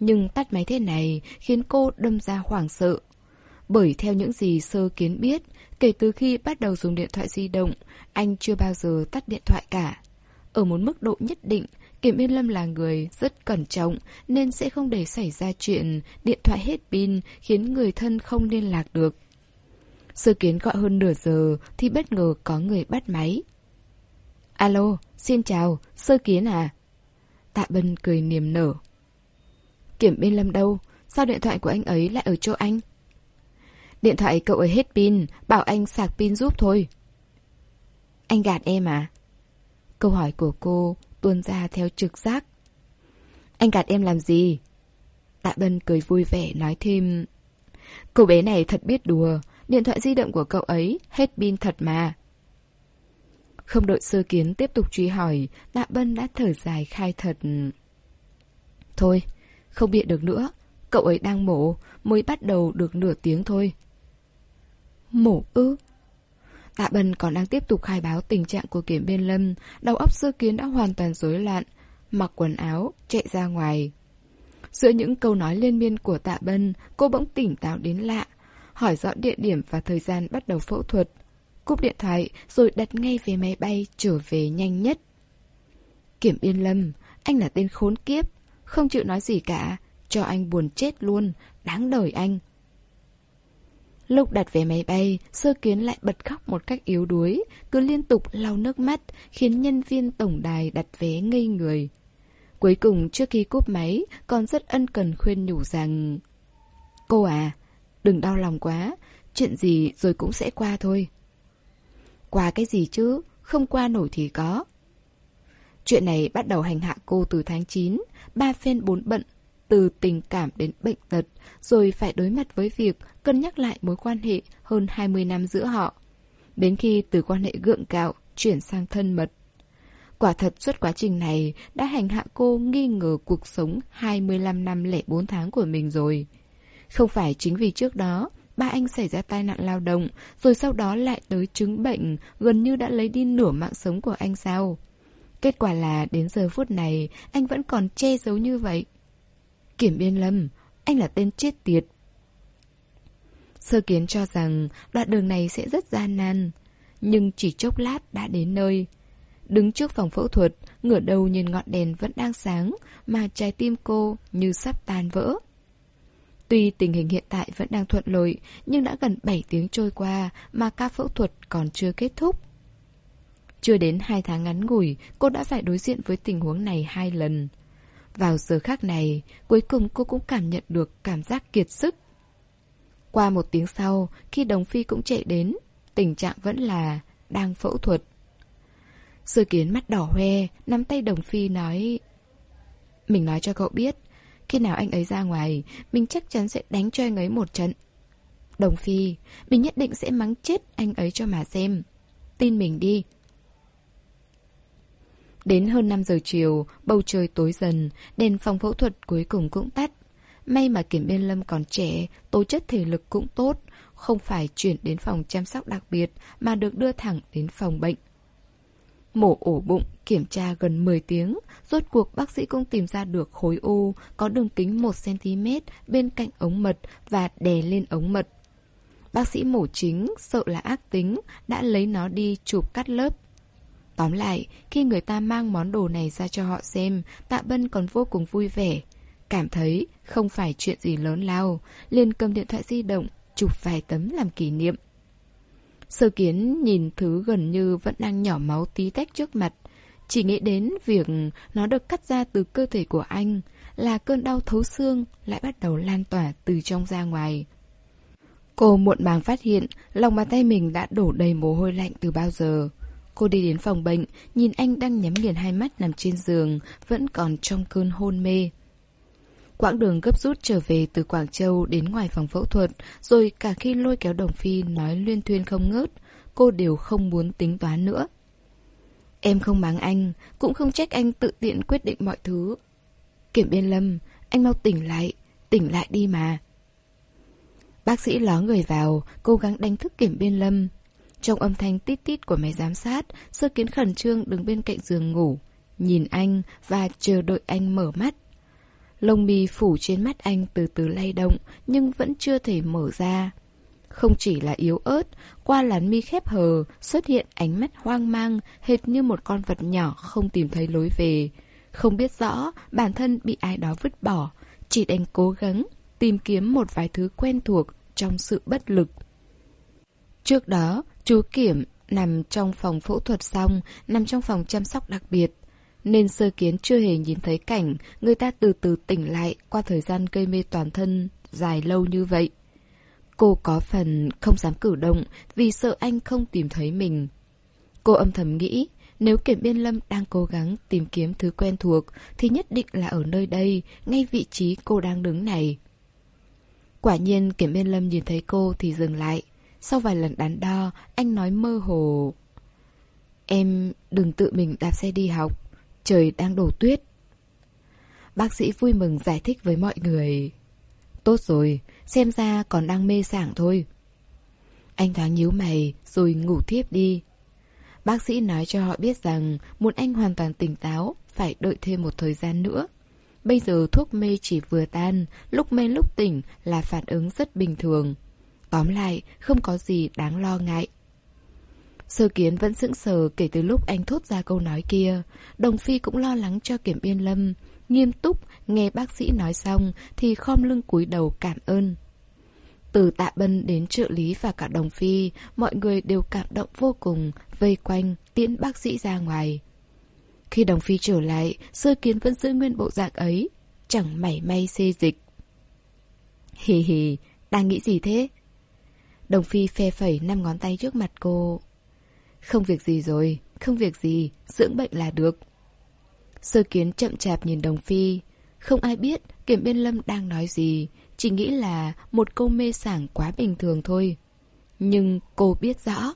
Nhưng tắt máy thế này khiến cô đâm ra hoảng sợ. Bởi theo những gì sơ kiến biết, kể từ khi bắt đầu dùng điện thoại di động, anh chưa bao giờ tắt điện thoại cả. Ở một mức độ nhất định, Kiểm Yên Lâm là người rất cẩn trọng nên sẽ không để xảy ra chuyện điện thoại hết pin khiến người thân không liên lạc được. Sơ kiến gọi hơn nửa giờ thì bất ngờ có người bắt máy. Alo, xin chào, sơ kiến à? Tạ Bân cười niềm nở. Kiểm Yên Lâm đâu? Sao điện thoại của anh ấy lại ở chỗ anh? Điện thoại cậu ấy hết pin, bảo anh sạc pin giúp thôi. Anh gạt em à? Câu hỏi của cô tuôn ra theo trực giác. Anh gạt em làm gì? Tạ Bân cười vui vẻ nói thêm. Cậu bé này thật biết đùa, điện thoại di động của cậu ấy hết pin thật mà. Không đợi sơ kiến tiếp tục truy hỏi, Tạ Bân đã thở dài khai thật. Thôi, không bịa được nữa, cậu ấy đang mổ, mới bắt đầu được nửa tiếng thôi. Mổ ư? Tạ Bân còn đang tiếp tục khai báo tình trạng của Kiểm Biên Lâm, đầu óc sơ kiến đã hoàn toàn rối loạn, mặc quần áo, chạy ra ngoài. Giữa những câu nói liên miên của Tạ Bân, cô bỗng tỉnh táo đến lạ, hỏi rõ địa điểm và thời gian bắt đầu phẫu thuật. Cúp điện thoại rồi đặt ngay về máy bay trở về nhanh nhất. Kiểm Biên Lâm, anh là tên khốn kiếp, không chịu nói gì cả, cho anh buồn chết luôn, đáng đời anh. Lúc đặt vé máy bay, sơ kiến lại bật khóc một cách yếu đuối, cứ liên tục lau nước mắt, khiến nhân viên tổng đài đặt vé ngây người. Cuối cùng trước khi cúp máy, còn rất ân cần khuyên nhủ rằng Cô à, đừng đau lòng quá, chuyện gì rồi cũng sẽ qua thôi. Qua cái gì chứ, không qua nổi thì có. Chuyện này bắt đầu hành hạ cô từ tháng 9, ba phen bốn bận từ tình cảm đến bệnh tật, rồi phải đối mặt với việc cân nhắc lại mối quan hệ hơn 20 năm giữa họ. Đến khi từ quan hệ gượng gạo chuyển sang thân mật. Quả thật suốt quá trình này đã hành hạ cô nghi ngờ cuộc sống 25 năm lẻ 4 tháng của mình rồi. Không phải chính vì trước đó ba anh xảy ra tai nạn lao động, rồi sau đó lại tới chứng bệnh, gần như đã lấy đi nửa mạng sống của anh sao? Kết quả là đến giờ phút này, anh vẫn còn che giấu như vậy. Kiểm Biên Lâm, anh là tên chết tiệt. Sơ kiến cho rằng đoạn đường này sẽ rất gian nan, nhưng chỉ chốc lát đã đến nơi. Đứng trước phòng phẫu thuật, ngửa đầu nhìn ngọn đèn vẫn đang sáng, mà trái tim cô như sắp tan vỡ. Tuy tình hình hiện tại vẫn đang thuận lợi, nhưng đã gần 7 tiếng trôi qua mà ca phẫu thuật còn chưa kết thúc. Chưa đến 2 tháng ngắn ngủi, cô đã phải đối diện với tình huống này hai lần. Vào giờ khác này, cuối cùng cô cũng cảm nhận được cảm giác kiệt sức. Qua một tiếng sau, khi Đồng Phi cũng chạy đến, tình trạng vẫn là đang phẫu thuật. Sư kiến mắt đỏ hoe, nắm tay Đồng Phi nói... Mình nói cho cậu biết, khi nào anh ấy ra ngoài, mình chắc chắn sẽ đánh cho anh ấy một trận. Đồng Phi, mình nhất định sẽ mắng chết anh ấy cho mà xem. Tin mình đi. Đến hơn 5 giờ chiều, bầu trời tối dần, đèn phòng phẫu thuật cuối cùng cũng tắt. May mà Kiểm Biên Lâm còn trẻ, tố chất thể lực cũng tốt, không phải chuyển đến phòng chăm sóc đặc biệt mà được đưa thẳng đến phòng bệnh. Mổ ổ bụng, kiểm tra gần 10 tiếng, rốt cuộc bác sĩ cũng tìm ra được khối u có đường kính 1cm bên cạnh ống mật và đè lên ống mật. Bác sĩ mổ chính sợ là ác tính Đã lấy nó đi chụp cắt lớp Tóm lại, khi người ta mang món đồ này ra cho họ xem Tạ Bân còn vô cùng vui vẻ Cảm thấy không phải chuyện gì lớn lao liền cầm điện thoại di động Chụp vài tấm làm kỷ niệm. Sơ kiến nhìn thứ gần như vẫn đang nhỏ máu tí tách trước mặt Chỉ nghĩ đến việc nó được cắt ra từ cơ thể của anh Là cơn đau thấu xương lại bắt đầu lan tỏa từ trong ra ngoài. Cô muộn màng phát hiện lòng bàn tay mình đã đổ đầy mồ hôi lạnh từ bao giờ. Cô đi đến phòng bệnh, nhìn anh đang nhắm nghiền hai mắt nằm trên giường, vẫn còn trong cơn hôn mê. Quãng đường gấp rút trở về từ Quảng Châu đến ngoài phòng phẫu thuật, rồi cả khi lôi kéo Đồng Phi nói luyên thuyên không ngớt, cô đều không muốn tính toán nữa. Em không mắng anh, cũng không trách anh tự tiện quyết định mọi thứ. Kiểm biên lâm, anh mau tỉnh lại, tỉnh lại đi mà. Bác sĩ ló người vào, cố gắng đánh thức kiểm biên lâm. Trong âm thanh tít tít của máy giám sát, sơ kiến khẩn trương đứng bên cạnh giường ngủ, nhìn anh và chờ đợi anh mở mắt. Lông mi phủ trên mắt anh từ từ lay động nhưng vẫn chưa thể mở ra. Không chỉ là yếu ớt, qua lán mi khép hờ xuất hiện ánh mắt hoang mang hệt như một con vật nhỏ không tìm thấy lối về. Không biết rõ bản thân bị ai đó vứt bỏ, chỉ đành cố gắng tìm kiếm một vài thứ quen thuộc trong sự bất lực. Trước đó, chú Kiểm nằm trong phòng phẫu thuật xong, nằm trong phòng chăm sóc đặc biệt. Nên sơ kiến chưa hề nhìn thấy cảnh người ta từ từ tỉnh lại qua thời gian gây mê toàn thân dài lâu như vậy. Cô có phần không dám cử động vì sợ anh không tìm thấy mình. Cô âm thầm nghĩ, nếu Kiểm Biên Lâm đang cố gắng tìm kiếm thứ quen thuộc thì nhất định là ở nơi đây, ngay vị trí cô đang đứng này. Quả nhiên Kiểm Biên Lâm nhìn thấy cô thì dừng lại. Sau vài lần đắn đo, anh nói mơ hồ. Em đừng tự mình đạp xe đi học, trời đang đổ tuyết. Bác sĩ vui mừng giải thích với mọi người. Tốt rồi, xem ra còn đang mê sảng thôi. Anh thoáng nhíu mày rồi ngủ thiếp đi. Bác sĩ nói cho họ biết rằng muốn anh hoàn toàn tỉnh táo phải đợi thêm một thời gian nữa. Bây giờ thuốc mê chỉ vừa tan, lúc mê lúc tỉnh là phản ứng rất bình thường. Tóm lại, không có gì đáng lo ngại. Sơ kiến vẫn sững sờ kể từ lúc anh thốt ra câu nói kia. Đồng Phi cũng lo lắng cho kiểm biên lâm. Nghiêm túc, nghe bác sĩ nói xong thì khom lưng cúi đầu cảm ơn. Từ tạ bân đến trợ lý và cả đồng phi, mọi người đều cảm động vô cùng, vây quanh, tiễn bác sĩ ra ngoài. Khi đồng phi trở lại, sơ kiến vẫn giữ nguyên bộ dạng ấy, chẳng mảy may xê dịch. Hì hì, đang nghĩ gì thế? Đồng phi phe phẩy năm ngón tay trước mặt cô. Không việc gì rồi, không việc gì, dưỡng bệnh là được. Sơ kiến chậm chạp nhìn đồng phi. Không ai biết kiểm biên lâm đang nói gì, chỉ nghĩ là một câu mê sảng quá bình thường thôi. Nhưng cô biết rõ.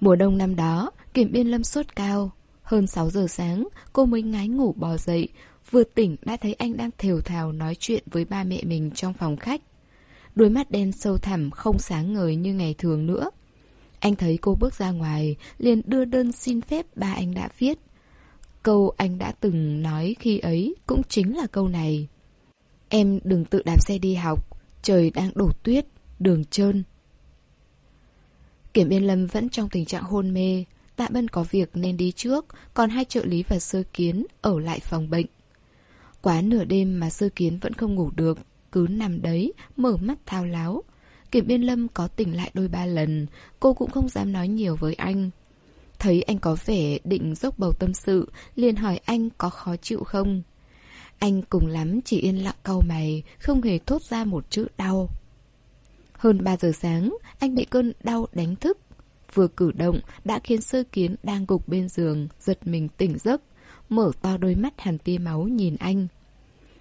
Mùa đông năm đó, kiểm biên lâm sốt cao. Hơn 6 giờ sáng, cô mới ngái ngủ bò dậy, vừa tỉnh đã thấy anh đang thều thào nói chuyện với ba mẹ mình trong phòng khách. Đôi mắt đen sâu thẳm không sáng ngời như ngày thường nữa. Anh thấy cô bước ra ngoài, liền đưa đơn xin phép ba anh đã viết. Câu anh đã từng nói khi ấy cũng chính là câu này. Em đừng tự đạp xe đi học, trời đang đổ tuyết, đường trơn. Kiểm Yên Lâm vẫn trong tình trạng hôn mê, Tạ Bân có việc nên đi trước, còn hai trợ lý và sơ kiến ở lại phòng bệnh. Quá nửa đêm mà sơ kiến vẫn không ngủ được, cứ nằm đấy, mở mắt thao láo. Kiểm Biên Lâm có tỉnh lại đôi ba lần, cô cũng không dám nói nhiều với anh. Thấy anh có vẻ định dốc bầu tâm sự, liền hỏi anh có khó chịu không. Anh cùng lắm chỉ yên lặng cau mày, không hề thốt ra một chữ đau. Hơn 3 giờ sáng, anh bị cơn đau đánh thức. Vừa cử động đã khiến sơ kiến đang gục bên giường, giật mình tỉnh giấc, mở to đôi mắt hàn tia máu nhìn anh.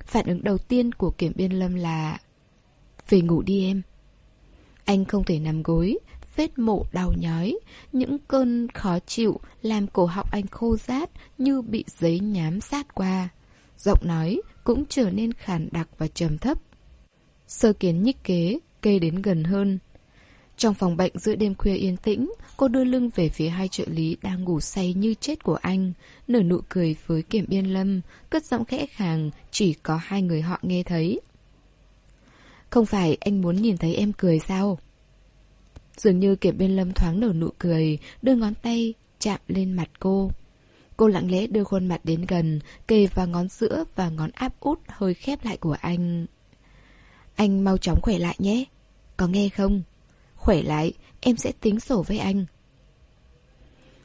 Phản ứng đầu tiên của kiểm biên lâm là Về ngủ đi em anh không thể nằm gối, Vết mộ đau nhói. Những cơn khó chịu Làm cổ họng anh khô rát Như bị giấy nhám sát qua. Giọng nói cũng trở nên khàn đặc và trầm thấp. Sơ kiến nhích kế, Kê đến gần hơn. Trong phòng bệnh giữa đêm khuya yên tĩnh, Cô đưa lưng về phía hai trợ lý Đang ngủ say như chết của anh, Nở nụ cười với kiểm biên lâm, Cất giọng khẽ khàng, Chỉ có hai người họ nghe thấy. Không phải anh muốn nhìn thấy em cười sao Dường như Kiểm Biên Lâm thoáng nở nụ cười, đưa ngón tay chạm lên mặt cô. Cô lặng lẽ đưa khuôn mặt đến gần, kề vào ngón giữa và ngón áp út hơi khép lại của anh. Anh mau chóng khỏe lại nhé. Có nghe không? Khỏe lại, em sẽ tính sổ với anh.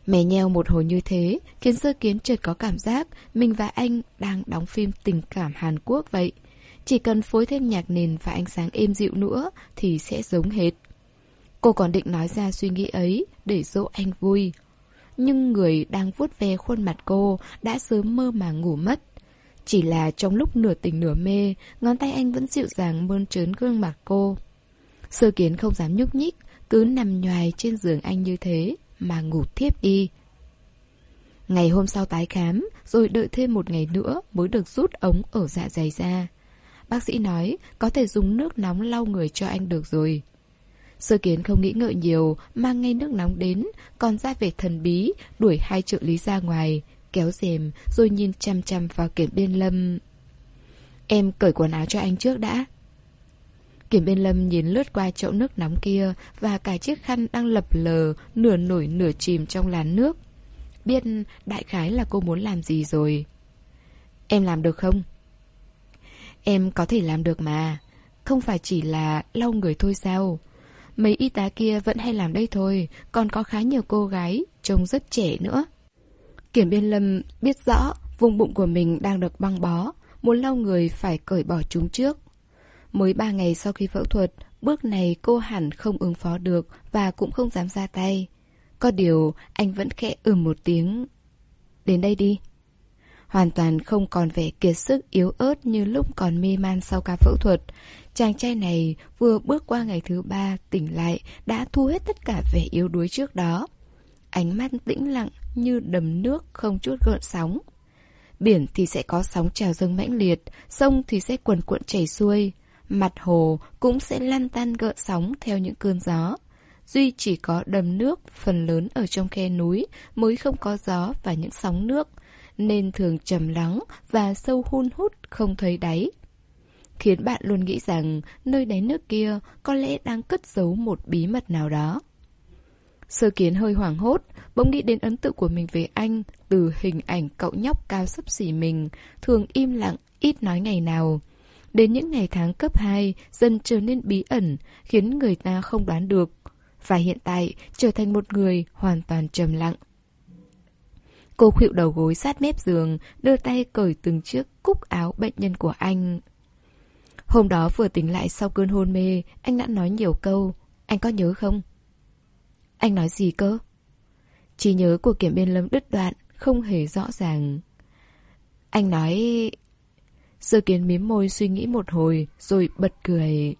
Mè nheo một hồi như thế, khiến sơ kiến chợt có cảm giác mình và anh đang đóng phim tình cảm Hàn Quốc vậy. Chỉ cần phối thêm nhạc nền và ánh sáng êm dịu nữa thì sẽ giống hệt. Cô còn định nói ra suy nghĩ ấy để dỗ anh vui. Nhưng người đang vuốt ve khuôn mặt cô đã sớm mơ màng ngủ mất. Chỉ là trong lúc nửa tỉnh nửa mê, ngón tay anh vẫn dịu dàng mơn trớn gương mặt cô. Sơ kiến không dám nhúc nhích, cứ nằm nhoài trên giường anh như thế mà ngủ thiếp đi. Ngày hôm sau tái khám, rồi đợi thêm một ngày nữa mới được rút ống ở dạ dày ra. Bác sĩ nói có thể dùng nước nóng lau người cho anh được rồi. Sơ kiến không nghĩ ngợi nhiều, mang ngay nước nóng đến, còn ra về thần bí, đuổi hai trợ lý ra ngoài, kéo rèm, rồi nhìn chăm chăm vào kiểm biên lâm. Em cởi quần áo cho anh trước đã. Kiểm biên lâm nhìn lướt qua chậu nước nóng kia và cả chiếc khăn đang lập lờ, nửa nổi nửa chìm trong làn nước. Biết đại khái là cô muốn làm gì rồi. Em làm được không? Em có thể làm được mà. Không phải chỉ là lau người thôi sao? Mấy y tá kia vẫn hay làm đây thôi, còn có khá nhiều cô gái, trông rất trẻ nữa. Kiểm biên lâm biết rõ vùng bụng của mình đang được băng bó, muốn lau người phải cởi bỏ chúng trước. Mới ba ngày sau khi phẫu thuật, bước này cô hẳn không ứng phó được và cũng không dám ra tay. Có điều, anh vẫn khẽ ừ một tiếng. Đến đây đi. Hoàn toàn không còn vẻ kiệt sức yếu ớt như lúc còn mê man sau ca phẫu thuật. Chàng trai này vừa bước qua ngày thứ ba tỉnh lại đã thu hết tất cả vẻ yếu đuối trước đó. Ánh mắt tĩnh lặng như đầm nước không chút gợn sóng. Biển thì sẽ có sóng trào dâng mãnh liệt, sông thì sẽ quần cuộn chảy xuôi, mặt hồ cũng sẽ lăn tan gợn sóng theo những cơn gió. Duy chỉ có đầm nước phần lớn ở trong khe núi mới không có gió và những sóng nước, nên thường trầm lắng và sâu hun hút không thấy đáy. Khiến bạn luôn nghĩ rằng nơi đáy nước kia có lẽ đang cất giấu một bí mật nào đó. Sơ kiến hơi hoảng hốt, bỗng nghĩ đến ấn tượng của mình về anh từ hình ảnh cậu nhóc cao sấp xỉ mình, thường im lặng, ít nói ngày nào. Đến những ngày tháng cấp 2, dần trở nên bí ẩn, khiến người ta không đoán được. Và hiện tại, trở thành một người hoàn toàn trầm lặng. Cô khuỵu đầu gối sát mép giường, đưa tay cởi từng chiếc cúc áo bệnh nhân của anh. Hôm đó vừa tỉnh lại sau cơn hôn mê, anh đã nói nhiều câu. Anh có nhớ không? Anh nói gì cơ? chỉ nhớ của kiểm biên lâm đứt đoạn, không hề rõ ràng. Anh nói... Sơ kiến mím môi suy nghĩ một hồi, rồi bật cười.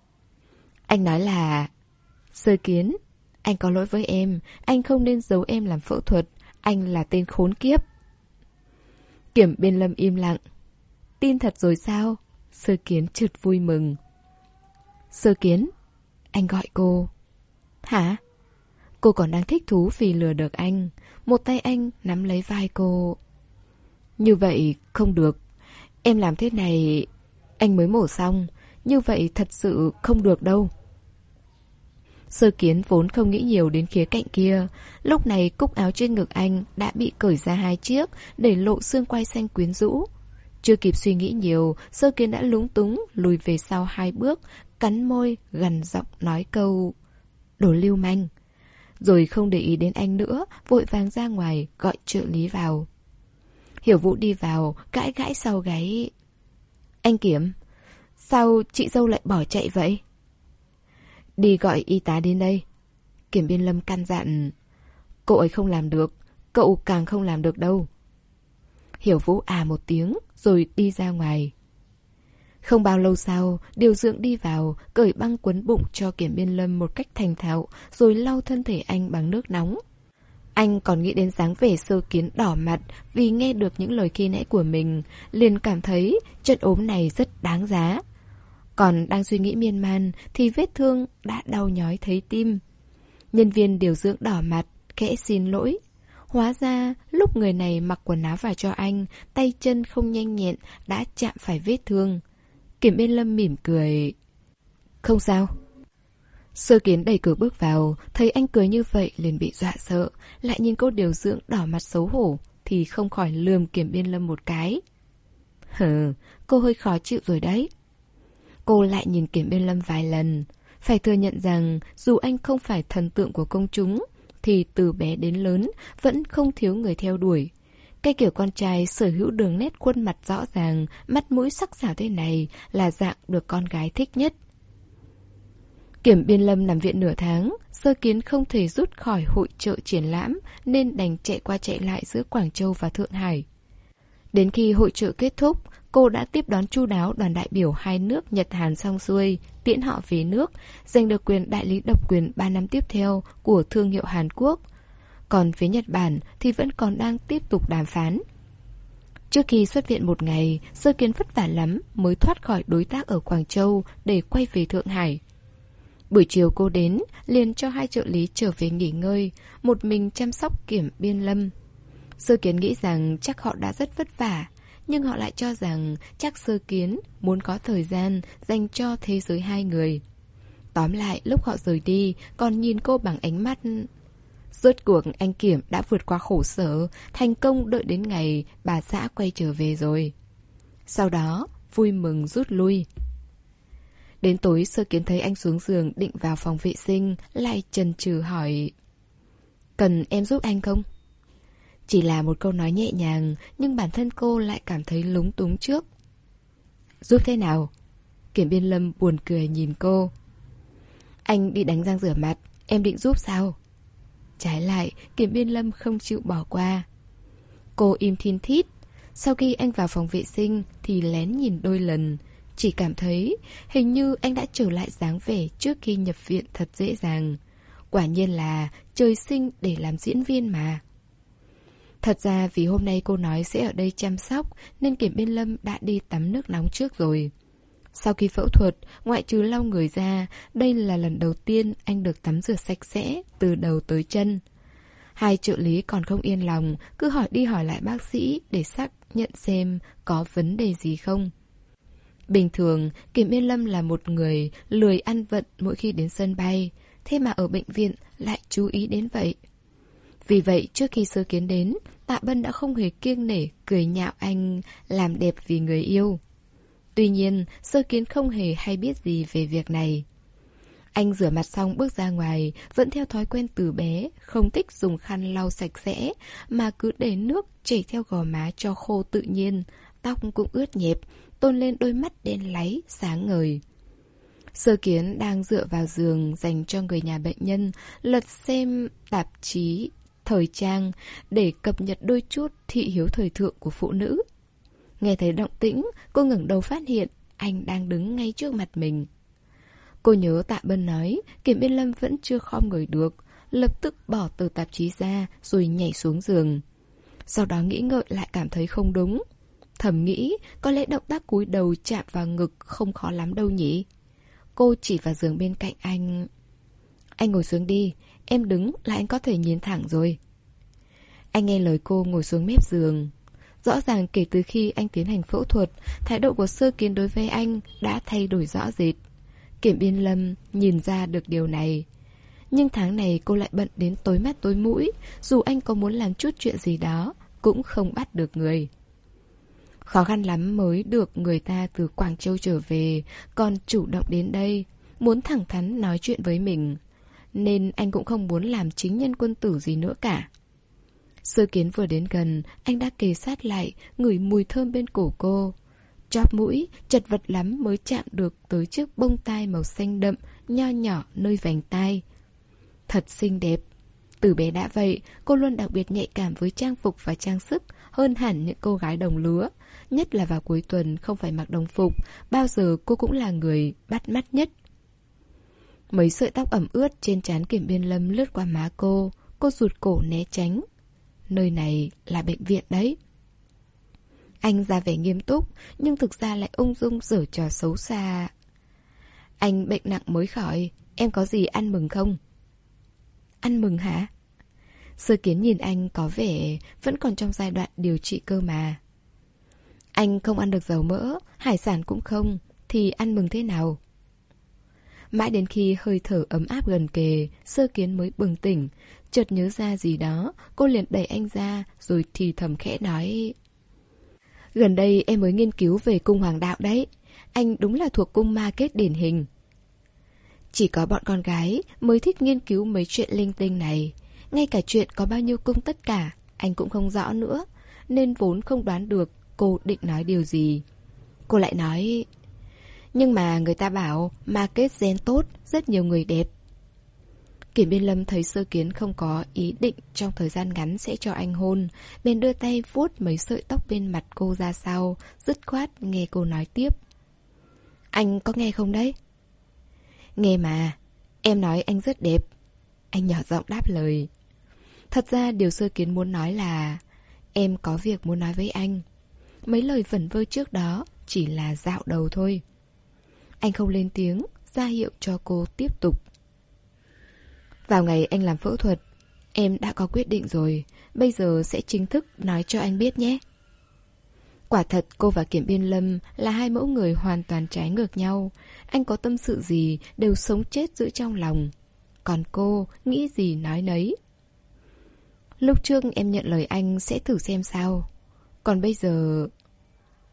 Anh nói là... Sơ kiến, anh có lỗi với em, anh không nên giấu em làm phẫu thuật, anh là tên khốn kiếp. Kiểm biên lâm im lặng. Tin thật rồi sao? Sơ kiến chợt vui mừng. Sơ kiến, anh gọi cô. Hả? Cô còn đang thích thú vì lừa được anh. Một tay anh nắm lấy vai cô. Như vậy không được. Em làm thế này... Anh mới mổ xong. Như vậy thật sự không được đâu. Sơ kiến vốn không nghĩ nhiều đến khía cạnh kia. Lúc này cúc áo trên ngực anh đã bị cởi ra hai chiếc để lộ xương quai xanh quyến rũ. Chưa kịp suy nghĩ nhiều, sơ kiến đã lúng túng lùi về sau hai bước, cắn môi, gần giọng nói câu Đồ lưu manh. Rồi không để ý đến anh nữa, vội vàng ra ngoài gọi trợ lý vào. Hiểu Vũ đi vào, gãi gãi sau gáy. Anh Kiểm, sao chị dâu lại bỏ chạy vậy? Đi gọi y tá đến đây. Kiểm biên lâm căn dặn. Cậu ấy không làm được, cậu càng không làm được đâu. Hiểu Vũ à một tiếng, rồi đi ra ngoài. Không bao lâu sau, điều dưỡng đi vào, cởi băng quấn bụng cho kiểm biên lâm một cách thành thạo, rồi lau thân thể anh bằng nước nóng. Anh còn nghĩ đến dáng vẻ sơ kiến đỏ mặt vì nghe được những lời khi nãy của mình, liền cảm thấy trận ốm này rất đáng giá. Còn đang suy nghĩ miên man thì vết thương đã đau nhói thấy tim. Nhân viên điều dưỡng đỏ mặt, kẽ xin lỗi. Hóa ra, lúc người này mặc quần áo vào cho anh, tay chân không nhanh nhẹn, đã chạm phải vết thương. Kiểm biên lâm mỉm cười. Không sao. Sơ kiến đẩy cửa bước vào, thấy anh cười như vậy liền bị dọa sợ, lại nhìn cô điều dưỡng đỏ mặt xấu hổ, thì không khỏi lườm kiểm biên lâm một cái. Hừ, cô hơi khó chịu rồi đấy. Cô lại nhìn kiểm biên lâm vài lần. Phải thừa nhận rằng dù anh không phải thần tượng của công chúng, thì từ bé đến lớn vẫn không thiếu người theo đuổi. Cái kiểu con trai sở hữu đường nét khuôn mặt rõ ràng, mắt mũi sắc sảo thế này là dạng được con gái thích nhất. Kiểm biên lâm nằm viện nửa tháng, sơ kiến không thể rút khỏi hội trợ triển lãm nên đành chạy qua chạy lại giữa Quảng Châu và Thượng Hải. Đến khi hội trợ kết thúc, cô đã tiếp đón chu đáo đoàn đại biểu hai nước Nhật Hàn xong xuôi, tiễn họ về nước, giành được quyền đại lý độc quyền 3 năm tiếp theo của thương hiệu Hàn Quốc. Còn phía Nhật Bản thì vẫn còn đang tiếp tục đàm phán. Trước khi xuất viện một ngày, Sơ Kiến vất vả lắm mới thoát khỏi đối tác ở Quảng Châu để quay về Thượng Hải. Buổi chiều cô đến, liền cho hai trợ lý trở về nghỉ ngơi, một mình chăm sóc kiểm biên lâm. Sơ kiến nghĩ rằng chắc họ đã rất vất vả, nhưng họ lại cho rằng chắc sơ kiến muốn có thời gian dành cho thế giới hai người. Tóm lại, lúc họ rời đi, còn nhìn cô bằng ánh mắt... Rốt cuộc anh Kiểm đã vượt qua khổ sở, thành công đợi đến ngày bà xã quay trở về rồi. Sau đó, vui mừng rút lui. Đến tối sơ kiến thấy anh xuống giường định vào phòng vệ sinh, lại chần chừ hỏi. Cần em giúp anh không? Chỉ là một câu nói nhẹ nhàng, nhưng bản thân cô lại cảm thấy lúng túng trước. Giúp thế nào? Kiểm biên lâm buồn cười nhìn cô. Anh đi đánh răng rửa mặt, em định giúp sao? Trái lại, kiểm biên lâm không chịu bỏ qua. Cô im thiên thít. Sau khi anh vào phòng vệ sinh thì lén nhìn đôi lần, chỉ cảm thấy hình như anh đã trở lại dáng vẻ trước khi nhập viện thật dễ dàng. Quả nhiên là trời sinh để làm diễn viên mà. Thật ra vì hôm nay cô nói sẽ ở đây chăm sóc nên Kiểm Biên Lâm đã đi tắm nước nóng trước rồi. Sau khi phẫu thuật, ngoại trừ lau người ra, đây là lần đầu tiên anh được tắm rửa sạch sẽ từ đầu tới chân. Hai trợ lý còn không yên lòng, cứ hỏi đi hỏi lại bác sĩ để xác nhận xem có vấn đề gì không. Bình thường, Kiểm Yên Lâm là một người lười ăn vận mỗi khi đến sân bay, thế mà ở bệnh viện lại chú ý đến vậy. Vì vậy, trước khi sơ kiến đến, Tạ Bân đã không hề kiêng nể, cười nhạo anh làm đẹp vì người yêu. Tuy nhiên, sơ kiến không hề hay biết gì về việc này. Anh rửa mặt xong bước ra ngoài, vẫn theo thói quen từ bé, không thích dùng khăn lau sạch sẽ, mà cứ để nước chảy theo gò má cho khô tự nhiên, tóc cũng ướt nhẹp, tôn lên đôi mắt đen láy, sáng ngời. Sơ kiến đang dựa vào giường dành cho người nhà bệnh nhân, lật xem tạp chí, thời trang để cập nhật đôi chút thị hiếu thời thượng của phụ nữ. Nghe thấy động tĩnh, cô ngẩng đầu phát hiện anh đang đứng ngay trước mặt mình. Cô nhớ Tạ Bân nói, Kiểm Biên Lâm vẫn chưa khom người được, lập tức bỏ tờ tạp chí ra rồi nhảy xuống giường. Sau đó nghĩ ngợi lại cảm thấy không đúng. Thầm nghĩ, có lẽ động tác cúi đầu chạm vào ngực không khó lắm đâu nhỉ. Cô chỉ vào giường bên cạnh anh. Anh ngồi xuống đi, em đứng là anh có thể nhìn thẳng rồi. Anh nghe lời cô ngồi xuống mép giường. Rõ ràng kể từ khi anh tiến hành phẫu thuật, thái độ của sơ kiến đối với anh đã thay đổi rõ rệt. Kiểm biên lâm nhìn ra được điều này. Nhưng tháng này cô lại bận đến tối mắt tối mũi, dù anh có muốn làm chút chuyện gì đó, cũng không bắt được người. Khó khăn lắm mới được người ta từ Quảng Châu trở về, còn chủ động đến đây, muốn thẳng thắn nói chuyện với mình. Nên anh cũng không muốn làm chính nhân quân tử gì nữa cả. Sơ kiến vừa đến gần, anh đã kề sát lại, ngửi mùi thơm bên cổ cô. Chóp mũi, chật vật lắm mới chạm được tới chiếc bông tai màu xanh đậm, nho nhỏ nơi vành tai. Thật xinh đẹp. Từ bé đã vậy, cô luôn đặc biệt nhạy cảm với trang phục và trang sức hơn hẳn những cô gái đồng lứa. Nhất là vào cuối tuần không phải mặc đồng phục, bao giờ cô cũng là người bắt mắt nhất. Mấy sợi tóc ẩm ướt trên trán kiểm biên lâm lướt qua má cô, cô rụt cổ né tránh. Nơi này là bệnh viện đấy. Anh ra vẻ nghiêm túc, nhưng thực ra lại ung dung dở trò xấu xa. Anh bệnh nặng mới khỏi, em có gì ăn mừng không? Ăn mừng hả? Sơ kiến nhìn anh có vẻ vẫn còn trong giai đoạn điều trị cơ mà. Anh không ăn được dầu mỡ, hải sản cũng không, thì ăn mừng thế nào? Mãi đến khi hơi thở ấm áp gần kề, sơ kiến mới bừng tỉnh. Chợt nhớ ra gì đó, cô liền đẩy anh ra, rồi thì thầm khẽ nói. Gần đây em mới nghiên cứu về cung hoàng đạo đấy. Anh đúng là thuộc cung ma kết điển hình. Chỉ có bọn con gái mới thích nghiên cứu mấy chuyện linh tinh này. Ngay cả chuyện có bao nhiêu cung tất cả, anh cũng không rõ nữa. Nên vốn không đoán được cô định nói điều gì. Cô lại nói... Nhưng mà người ta bảo market gen tốt, rất nhiều người đẹp. Kiểm biên lâm thấy sơ kiến không có ý định trong thời gian ngắn sẽ cho anh hôn, bên đưa tay vuốt mấy sợi tóc bên mặt cô ra sau, dứt khoát nghe cô nói tiếp. Anh có nghe không đấy? Nghe mà, em nói anh rất đẹp. Anh nhỏ giọng đáp lời. Thật ra điều sơ kiến muốn nói là Em có việc muốn nói với anh Mấy lời vẩn vơ trước đó Chỉ là dạo đầu thôi anh không lên tiếng ra hiệu cho cô tiếp tục Vào ngày anh làm phẫu thuật Em đã có quyết định rồi Bây giờ sẽ chính thức nói cho anh biết nhé Quả thật cô và Kiểm Biên Lâm là hai mẫu người hoàn toàn trái ngược nhau. Anh có tâm sự gì đều sống chết giữ trong lòng. Còn cô nghĩ gì nói nấy. Lúc trước em nhận lời anh sẽ thử xem sao. Còn bây giờ...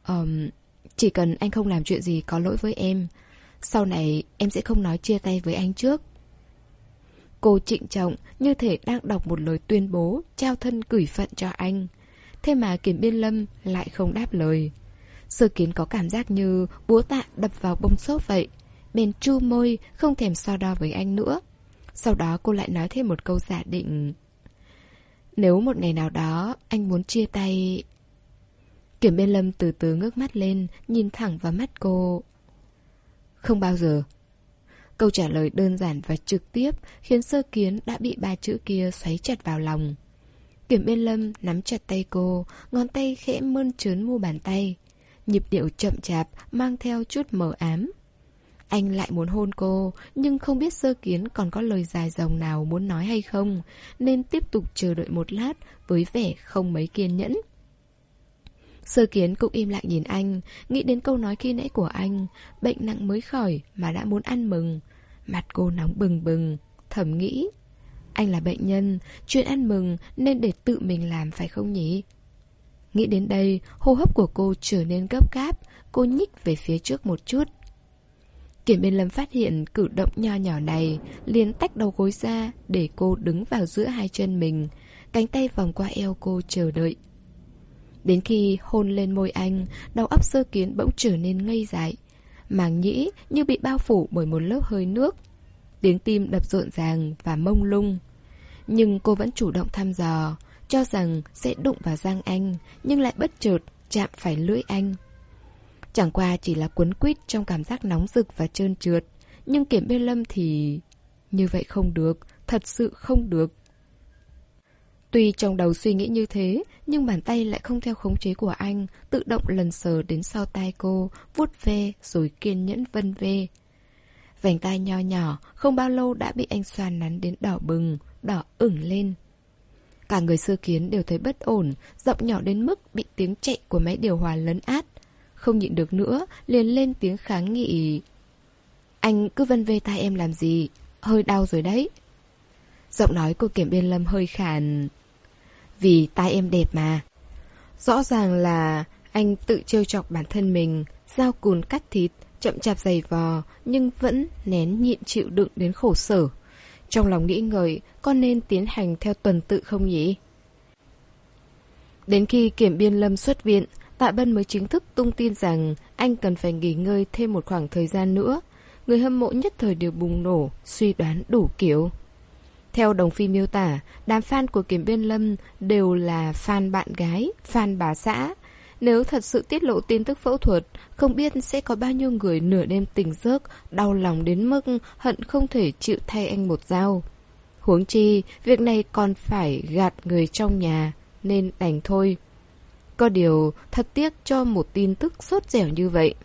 Um, chỉ cần anh không làm chuyện gì có lỗi với em, sau này em sẽ không nói chia tay với anh trước. Cô trịnh trọng như thể đang đọc một lời tuyên bố trao thân gửi phận cho anh. Thế mà Kiểm Biên Lâm lại không đáp lời. Sơ kiến có cảm giác như búa tạ đập vào bông xốp vậy. Bèn chu môi, không thèm so đo với anh nữa. Sau đó cô lại nói thêm một câu giả định. Nếu một ngày nào đó anh muốn chia tay... Kiểm biên lâm từ từ ngước mắt lên, nhìn thẳng vào mắt cô. Không bao giờ. Câu trả lời đơn giản và trực tiếp khiến sơ kiến đã bị ba chữ kia xoáy chặt vào lòng. Kiểm biên lâm nắm chặt tay cô, ngón tay khẽ mơn trớn mu bàn tay. Nhịp điệu chậm chạp, mang theo chút mờ ám. Anh lại muốn hôn cô, nhưng không biết sơ kiến còn có lời dài dòng nào muốn nói hay không, nên tiếp tục chờ đợi một lát với vẻ không mấy kiên nhẫn. Sơ kiến cũng im lặng nhìn anh, nghĩ đến câu nói khi nãy của anh, bệnh nặng mới khỏi mà đã muốn ăn mừng. Mặt cô nóng bừng bừng, thầm nghĩ. Anh là bệnh nhân, chuyện ăn mừng nên để tự mình làm phải không nhỉ? Nghĩ đến đây, hô hấp của cô trở nên gấp gáp, cô nhích về phía trước một chút. Kiểm biên lâm phát hiện cử động nho nhỏ này, liền tách đầu gối ra để cô đứng vào giữa hai chân mình, cánh tay vòng qua eo cô chờ đợi. Đến khi hôn lên môi anh, đầu óc sơ kiến bỗng trở nên ngây dại. Màng nhĩ như bị bao phủ bởi một lớp hơi nước. Tiếng tim đập rộn ràng và mông lung. Nhưng cô vẫn chủ động thăm dò, cho rằng sẽ đụng vào răng anh, nhưng lại bất chợt chạm phải lưỡi anh. Chẳng qua chỉ là cuốn quýt trong cảm giác nóng rực và trơn trượt. Nhưng kiểm bên lâm thì... Như vậy không được, thật sự không được. Tuy trong đầu suy nghĩ như thế, nhưng bàn tay lại không theo khống chế của anh, tự động lần sờ đến sau tai cô, vuốt ve rồi kiên nhẫn vân ve. Vành tai nho nhỏ, không bao lâu đã bị anh xoan nắn đến đỏ bừng, đỏ ửng lên. Cả người sư kiến đều thấy bất ổn, giọng nhỏ đến mức bị tiếng chạy của máy điều hòa lấn át. Không nhịn được nữa, liền lên tiếng kháng nghị. Anh cứ vân vê tai em làm gì? Hơi đau rồi đấy. Giọng nói của kiểm biên lâm hơi khàn. Vì tai em đẹp mà. Rõ ràng là anh tự trêu chọc bản thân mình, dao cùn cắt thịt, chậm chạp giày vò, nhưng vẫn nén nhịn chịu đựng đến khổ sở. Trong lòng nghĩ ngợi, con nên tiến hành theo tuần tự không nhỉ? Đến khi kiểm biên lâm xuất viện, Tạ Bân mới chính thức tung tin rằng anh cần phải nghỉ ngơi thêm một khoảng thời gian nữa. Người hâm mộ nhất thời đều bùng nổ, suy đoán đủ kiểu. Theo đồng phi miêu tả, đám fan của Kiểm Biên Lâm đều là fan bạn gái, fan bà xã. Nếu thật sự tiết lộ tin tức phẫu thuật, không biết sẽ có bao nhiêu người nửa đêm tỉnh giấc, đau lòng đến mức hận không thể chịu thay anh một dao. Huống chi, việc này còn phải gạt người trong nhà, nên đành thôi. Có điều, thật tiếc cho một tin tức sốt dẻo như vậy.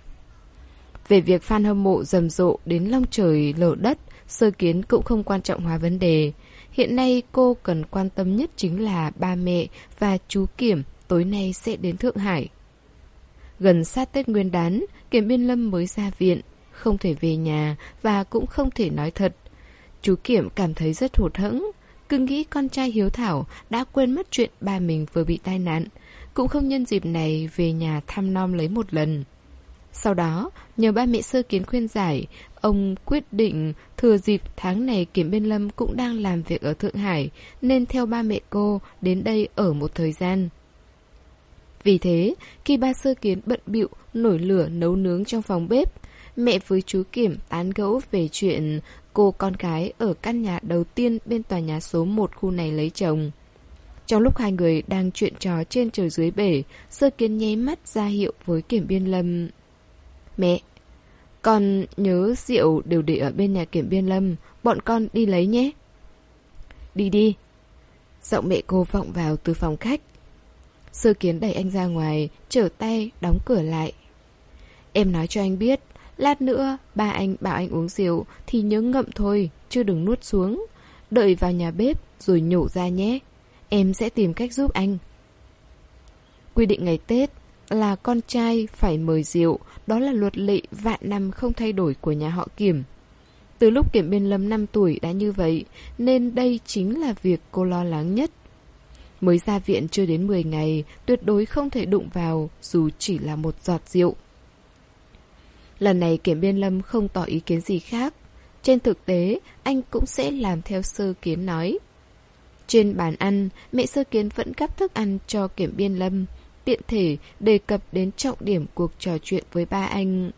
Về việc fan hâm mộ rầm rộ đến long trời lở đất, sơ kiến cũng không quan trọng hóa vấn đề. Hiện nay cô cần quan tâm nhất chính là ba mẹ và chú Kiểm tối nay sẽ đến Thượng Hải. Gần sát Tết Nguyên đán, Kiểm Biên Lâm mới ra viện. không thể về nhà và cũng không thể nói thật. Chú Kiểm cảm thấy rất hụt hẫng, cứ nghĩ con trai hiếu thảo đã quên mất chuyện ba mình vừa bị tai nạn, cũng không nhân dịp này về nhà thăm nom lấy một lần. Sau đó, nhờ ba mẹ sơ kiến khuyên giải, ông quyết định thừa dịp tháng này Kiểm Biên Lâm cũng đang làm việc ở Thượng Hải, nên theo ba mẹ cô đến đây ở một thời gian. Vì thế, khi ba sơ kiến bận bịu nổi lửa nấu nướng trong phòng bếp, mẹ với chú Kiểm tán gẫu về chuyện cô con gái ở căn nhà đầu tiên bên tòa nhà số 1 khu này lấy chồng. Trong lúc hai người đang chuyện trò trên trời dưới bể, sơ kiến nháy mắt ra hiệu với Kiểm Biên Lâm. Mẹ, con nhớ rượu đều để ở bên nhà Kiểm Biên Lâm, bọn con đi lấy nhé. Đi đi. Giọng mẹ cô vọng vào từ phòng khách. Sơ kiến đẩy anh ra ngoài, trở tay, đóng cửa lại. Em nói cho anh biết, lát nữa ba anh bảo anh uống rượu thì nhớ ngậm thôi, chứ đừng nuốt xuống. Đợi vào nhà bếp rồi nhổ ra nhé. Em sẽ tìm cách giúp anh. Quy định ngày Tết là con trai phải mời rượu, đó là luật lệ vạn năm không thay đổi của nhà họ Kiểm. Từ lúc Kiểm Biên Lâm 5 tuổi đã như vậy, nên đây chính là việc cô lo lắng nhất. Mới ra viện chưa đến 10 ngày, tuyệt đối không thể đụng vào dù chỉ là một giọt rượu. Lần này Kiểm Biên Lâm không tỏ ý kiến gì khác. Trên thực tế, anh cũng sẽ làm theo sơ kiến nói. Trên bàn ăn, mẹ sơ kiến vẫn cắp thức ăn cho Kiểm Biên Lâm, tiện thể đề cập đến trọng điểm cuộc trò chuyện với ba anh.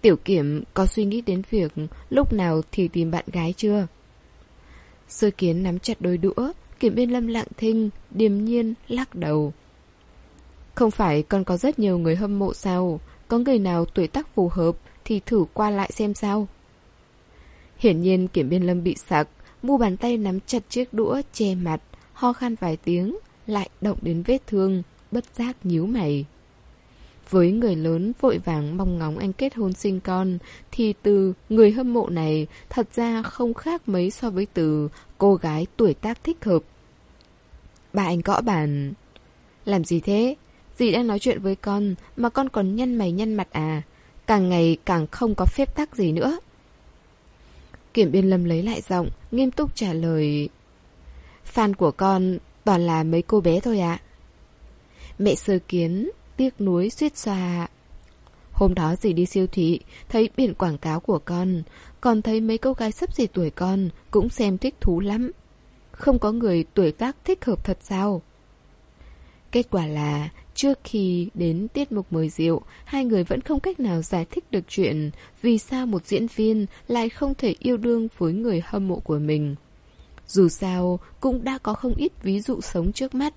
Tiểu Kiểm có suy nghĩ đến việc lúc nào thì tìm bạn gái chưa? Sơ kiến nắm chặt đôi đũa, Kiểm Biên Lâm lặng thinh, điềm nhiên, lắc đầu. Không phải còn có rất nhiều người hâm mộ sao? Có người nào tuổi tác phù hợp thì thử qua lại xem sao? Hiển nhiên Kiểm Biên Lâm bị sặc, mu bàn tay nắm chặt chiếc đũa che mặt, ho khan vài tiếng, lại động đến vết thương, bất giác nhíu mày. Với người lớn vội vàng mong ngóng anh kết hôn sinh con, thì từ người hâm mộ này thật ra không khác mấy so với từ cô gái tuổi tác thích hợp. Bà anh gõ bàn. Làm gì thế? Dì đang nói chuyện với con mà con còn nhăn mày nhăn mặt à? Càng ngày càng không có phép tắc gì nữa. Kiểm biên lâm lấy lại giọng, nghiêm túc trả lời. Fan của con toàn là mấy cô bé thôi ạ. Mẹ sơ kiến, tiếc nuối suýt xòa. Hôm đó dì đi siêu thị, thấy biển quảng cáo của con, còn thấy mấy cô gái sắp gì tuổi con cũng xem thích thú lắm. Không có người tuổi tác thích hợp thật sao? Kết quả là, trước khi đến tiết mục mời rượu, hai người vẫn không cách nào giải thích được chuyện vì sao một diễn viên lại không thể yêu đương với người hâm mộ của mình. Dù sao, cũng đã có không ít ví dụ sống trước mắt.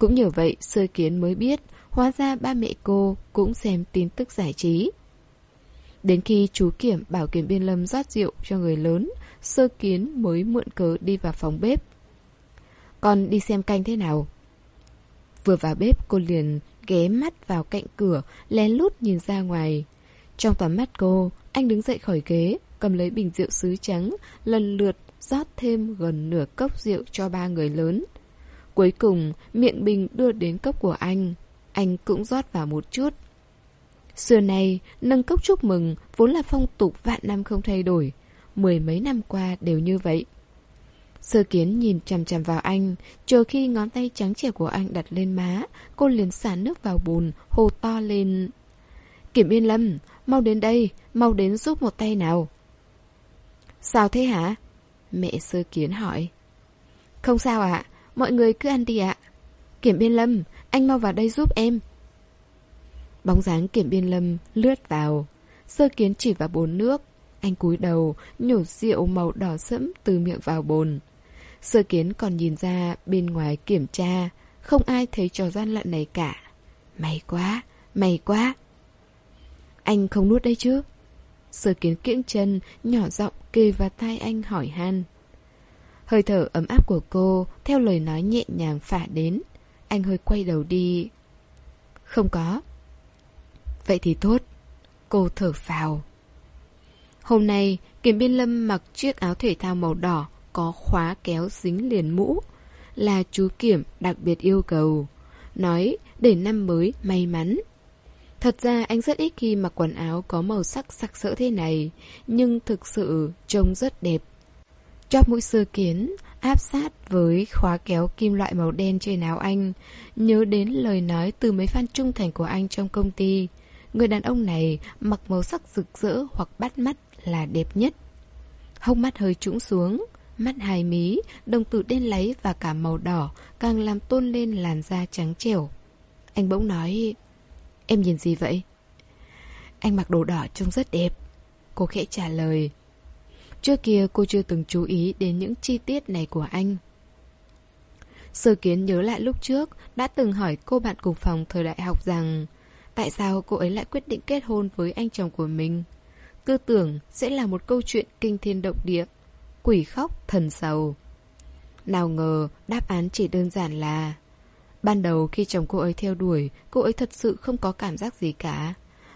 Cũng nhờ vậy, sơ kiến mới biết, hóa ra ba mẹ cô cũng xem tin tức giải trí. Đến khi chú Kiểm bảo Kiểm Biên Lâm rót rượu cho người lớn, sơ kiến mới mượn cớ đi vào phòng bếp. Con đi xem canh thế nào? Vừa vào bếp cô liền ghé mắt vào cạnh cửa, lén lút nhìn ra ngoài. Trong tầm mắt cô, anh đứng dậy khỏi ghế, cầm lấy bình rượu sứ trắng, lần lượt rót thêm gần nửa cốc rượu cho ba người lớn. Cuối cùng, miệng bình đưa đến cốc của anh. Anh cũng rót vào một chút. Xưa nay, nâng cốc chúc mừng vốn là phong tục vạn năm không thay đổi. Mười mấy năm qua đều như vậy. Sơ kiến nhìn chằm chằm vào anh, chờ khi ngón tay trắng trẻ của anh đặt lên má, cô liền xả nước vào bùn, hồ to lên. Kiểm Yên Lâm, mau đến đây, mau đến giúp một tay nào. Sao thế hả? Mẹ sơ kiến hỏi. Không sao ạ, mọi người cứ ăn đi ạ. Kiểm Biên Lâm, anh mau vào đây giúp em. Bóng dáng Kiểm Biên Lâm lướt vào. Sơ kiến chỉ vào bồn nước. Anh cúi đầu, nhổ rượu màu đỏ sẫm từ miệng vào bồn. Sơ kiến còn nhìn ra bên ngoài kiểm tra, không ai thấy trò gian lận này cả. May quá, may quá. Anh không nuốt đây chứ? Sơ kiến kiễng chân, nhỏ giọng kề vào tai anh hỏi han. Hơi thở ấm áp của cô, theo lời nói nhẹ nhàng phả đến. Anh hơi quay đầu đi. Không có. Vậy thì tốt. Cô thở phào. Hôm nay, Kiểm Biên Lâm mặc chiếc áo thể thao màu đỏ, có khóa kéo dính liền mũ. Là chú Kiểm đặc biệt yêu cầu. Nói để năm mới may mắn. Thật ra anh rất ít khi mặc quần áo có màu sắc sặc sỡ thế này, nhưng thực sự trông rất đẹp. Chóp mũi sơ kiến, áp sát với khóa kéo kim loại màu đen trên áo anh, nhớ đến lời nói từ mấy fan trung thành của anh trong công ty. Người đàn ông này mặc màu sắc rực rỡ hoặc bắt mắt là đẹp nhất. Hông mắt hơi trũng xuống, mắt hài mí, đồng tử đen láy và cả màu đỏ càng làm tôn lên làn da trắng trẻo. Anh bỗng nói, em nhìn gì vậy? Anh mặc đồ đỏ trông rất đẹp. Cô khẽ trả lời. Trước kia cô chưa từng chú ý đến những chi tiết này của anh. Sơ kiến nhớ lại lúc trước đã từng hỏi cô bạn cùng phòng thời đại học rằng tại sao cô ấy lại quyết định kết hôn với anh chồng của mình. Tư tưởng sẽ là một câu chuyện kinh thiên động địa, quỷ khóc thần sầu. Nào ngờ đáp án chỉ đơn giản là Ban đầu khi chồng cô ấy theo đuổi, cô ấy thật sự không có cảm giác gì cả.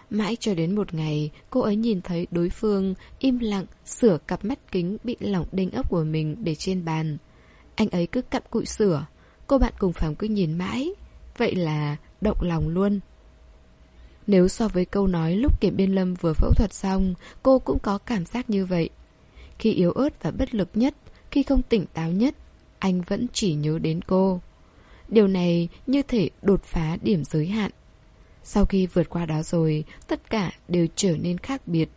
Mãi cho đến một ngày, cô ấy nhìn thấy đối phương im lặng sửa cặp mắt kính bị lỏng đinh ốc của mình để trên bàn. Anh ấy cứ cặm cụi sửa, cô bạn cùng phòng cứ nhìn mãi. Vậy là động lòng luôn. Nếu so với câu nói lúc Kiểm Biên Lâm vừa phẫu thuật xong, cô cũng có cảm giác như vậy. Khi yếu ớt và bất lực nhất, khi không tỉnh táo nhất, anh vẫn chỉ nhớ đến cô. Điều này như thể đột phá điểm giới hạn. Sau khi vượt qua đó rồi, tất cả đều trở nên khác biệt.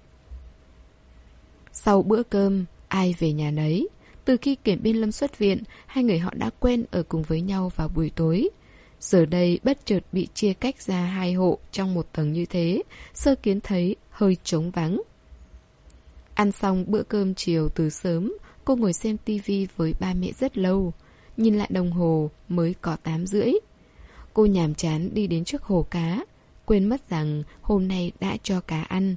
Sau bữa cơm, ai về nhà nấy. Từ khi Kiểm Biên Lâm xuất viện, hai người họ đã quen ở cùng với nhau vào buổi tối. Giờ đây bất chợt bị chia cách ra hai hộ trong một tầng như thế, sơ kiến thấy hơi trống vắng. Ăn xong bữa cơm chiều từ sớm, cô ngồi xem tivi với ba mẹ rất lâu. Nhìn lại đồng hồ mới có 8 rưỡi. Cô nhàm chán đi đến trước hồ cá, quên mất rằng hôm nay đã cho cá ăn.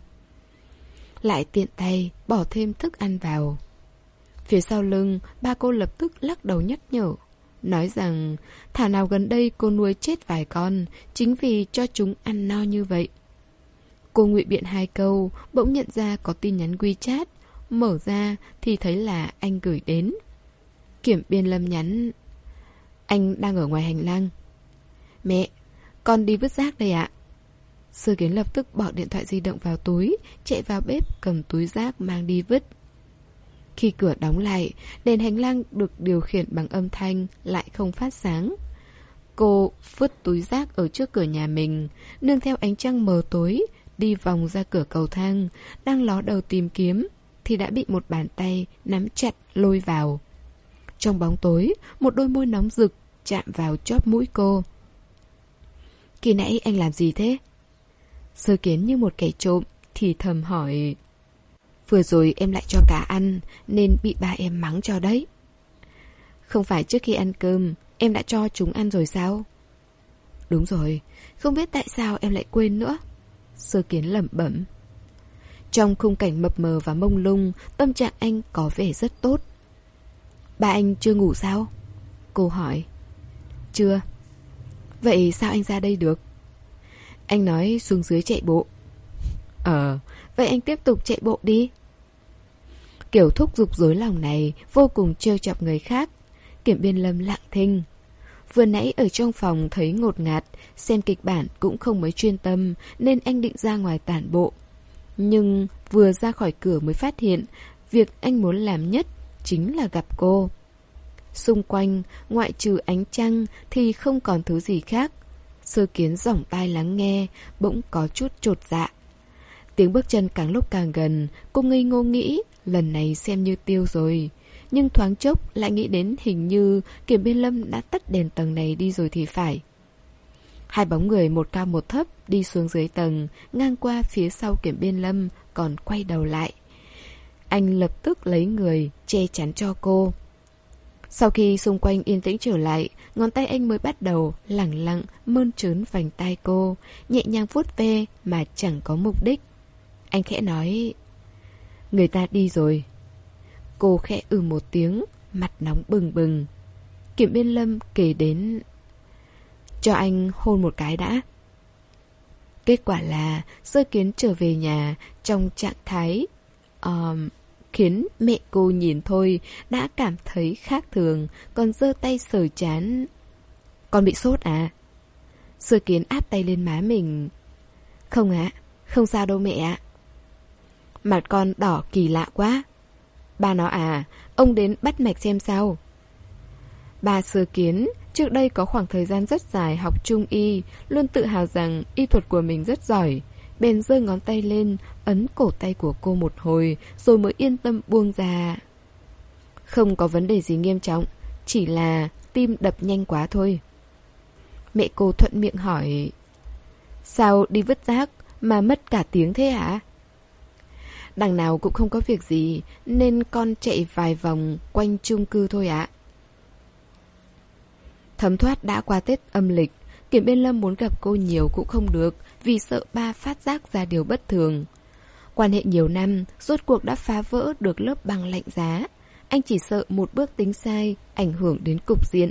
Lại tiện tay bỏ thêm thức ăn vào. Phía sau lưng, ba cô lập tức lắc đầu nhắc nhở. Nói rằng thả nào gần đây cô nuôi chết vài con Chính vì cho chúng ăn no như vậy Cô ngụy biện hai câu Bỗng nhận ra có tin nhắn WeChat Mở ra thì thấy là anh gửi đến Kiểm biên lâm nhắn Anh đang ở ngoài hành lang Mẹ, con đi vứt rác đây ạ Sơ kiến lập tức bỏ điện thoại di động vào túi Chạy vào bếp cầm túi rác mang đi vứt khi cửa đóng lại, đèn hành lang được điều khiển bằng âm thanh lại không phát sáng. Cô vứt túi rác ở trước cửa nhà mình, nương theo ánh trăng mờ tối, đi vòng ra cửa cầu thang, đang ló đầu tìm kiếm, thì đã bị một bàn tay nắm chặt lôi vào. Trong bóng tối, một đôi môi nóng rực chạm vào chóp mũi cô. Kỳ nãy anh làm gì thế? Sơ kiến như một kẻ trộm, thì thầm hỏi... Vừa rồi em lại cho cá ăn Nên bị ba em mắng cho đấy. Không phải trước khi ăn cơm Em đã cho chúng ăn rồi sao? Đúng rồi Không biết tại sao em lại quên nữa. Sơ kiến lẩm bẩm. Trong khung cảnh mập mờ và mông lung Tâm trạng anh có vẻ rất tốt. Ba anh chưa ngủ sao? Cô hỏi. Chưa. Vậy sao anh ra đây được? Anh nói xuống dưới chạy bộ Ờ Vậy anh tiếp tục chạy bộ đi Kiểu thúc giục dối lòng này vô cùng trêu chọc người khác. Kiểm biên lâm lặng thinh. Vừa nãy ở trong phòng thấy ngột ngạt, xem kịch bản cũng không mấy chuyên tâm nên anh định ra ngoài tản bộ. Nhưng vừa ra khỏi cửa mới phát hiện việc anh muốn làm nhất chính là gặp cô. Xung quanh, ngoại trừ ánh trăng thì không còn thứ gì khác. Sơ kiến giỏng tai lắng nghe, bỗng có chút trột dạ. Tiếng bước chân càng lúc càng gần, cô ngây ngô nghĩ lần này xem như tiêu rồi. Nhưng thoáng chốc lại nghĩ đến hình như Kiểm Biên Lâm đã tắt đèn tầng này đi rồi thì phải. Hai bóng người một cao một thấp đi xuống dưới tầng, ngang qua phía sau Kiểm Biên Lâm, còn quay đầu lại. Anh lập tức lấy người, che chắn cho cô. Sau khi xung quanh yên tĩnh trở lại, ngón tay anh mới bắt đầu lẳng lặng mơn trớn vành tay cô, nhẹ nhàng vuốt ve mà chẳng có mục đích. Anh khẽ nói Người ta đi rồi. Cô khẽ ừ một tiếng Mặt nóng bừng bừng. Kiểm biên lâm kể đến Cho anh hôn một cái đã. Kết quả là Sơ kiến trở về nhà Trong trạng thái um, Khiến mẹ cô nhìn thôi Đã cảm thấy khác thường Còn giơ tay sờ chán Con bị sốt à Sơ kiến áp tay lên má mình Không ạ, không sao đâu mẹ ạ. Mặt con đỏ kỳ lạ quá. Ba nói à, ông đến bắt mạch xem sao. Bà sơ kiến, trước đây có khoảng thời gian rất dài học trung y, luôn tự hào rằng y thuật của mình rất giỏi. Bèn giơ ngón tay lên, ấn cổ tay của cô một hồi, rồi mới yên tâm buông ra. Không có vấn đề gì nghiêm trọng, chỉ là tim đập nhanh quá thôi. Mẹ cô thuận miệng hỏi Sao đi vứt rác mà mất cả tiếng thế hả? Đằng nào cũng không có việc gì Nên con chạy vài vòng quanh chung cư thôi ạ Thấm thoát đã qua Tết âm lịch Kiểm Biên Lâm muốn gặp cô nhiều cũng không được vì sợ ba phát giác ra điều bất thường. Quan hệ nhiều năm, Rốt cuộc đã phá vỡ được lớp băng lạnh giá. Anh chỉ sợ một bước tính sai Ảnh hưởng đến cục diện,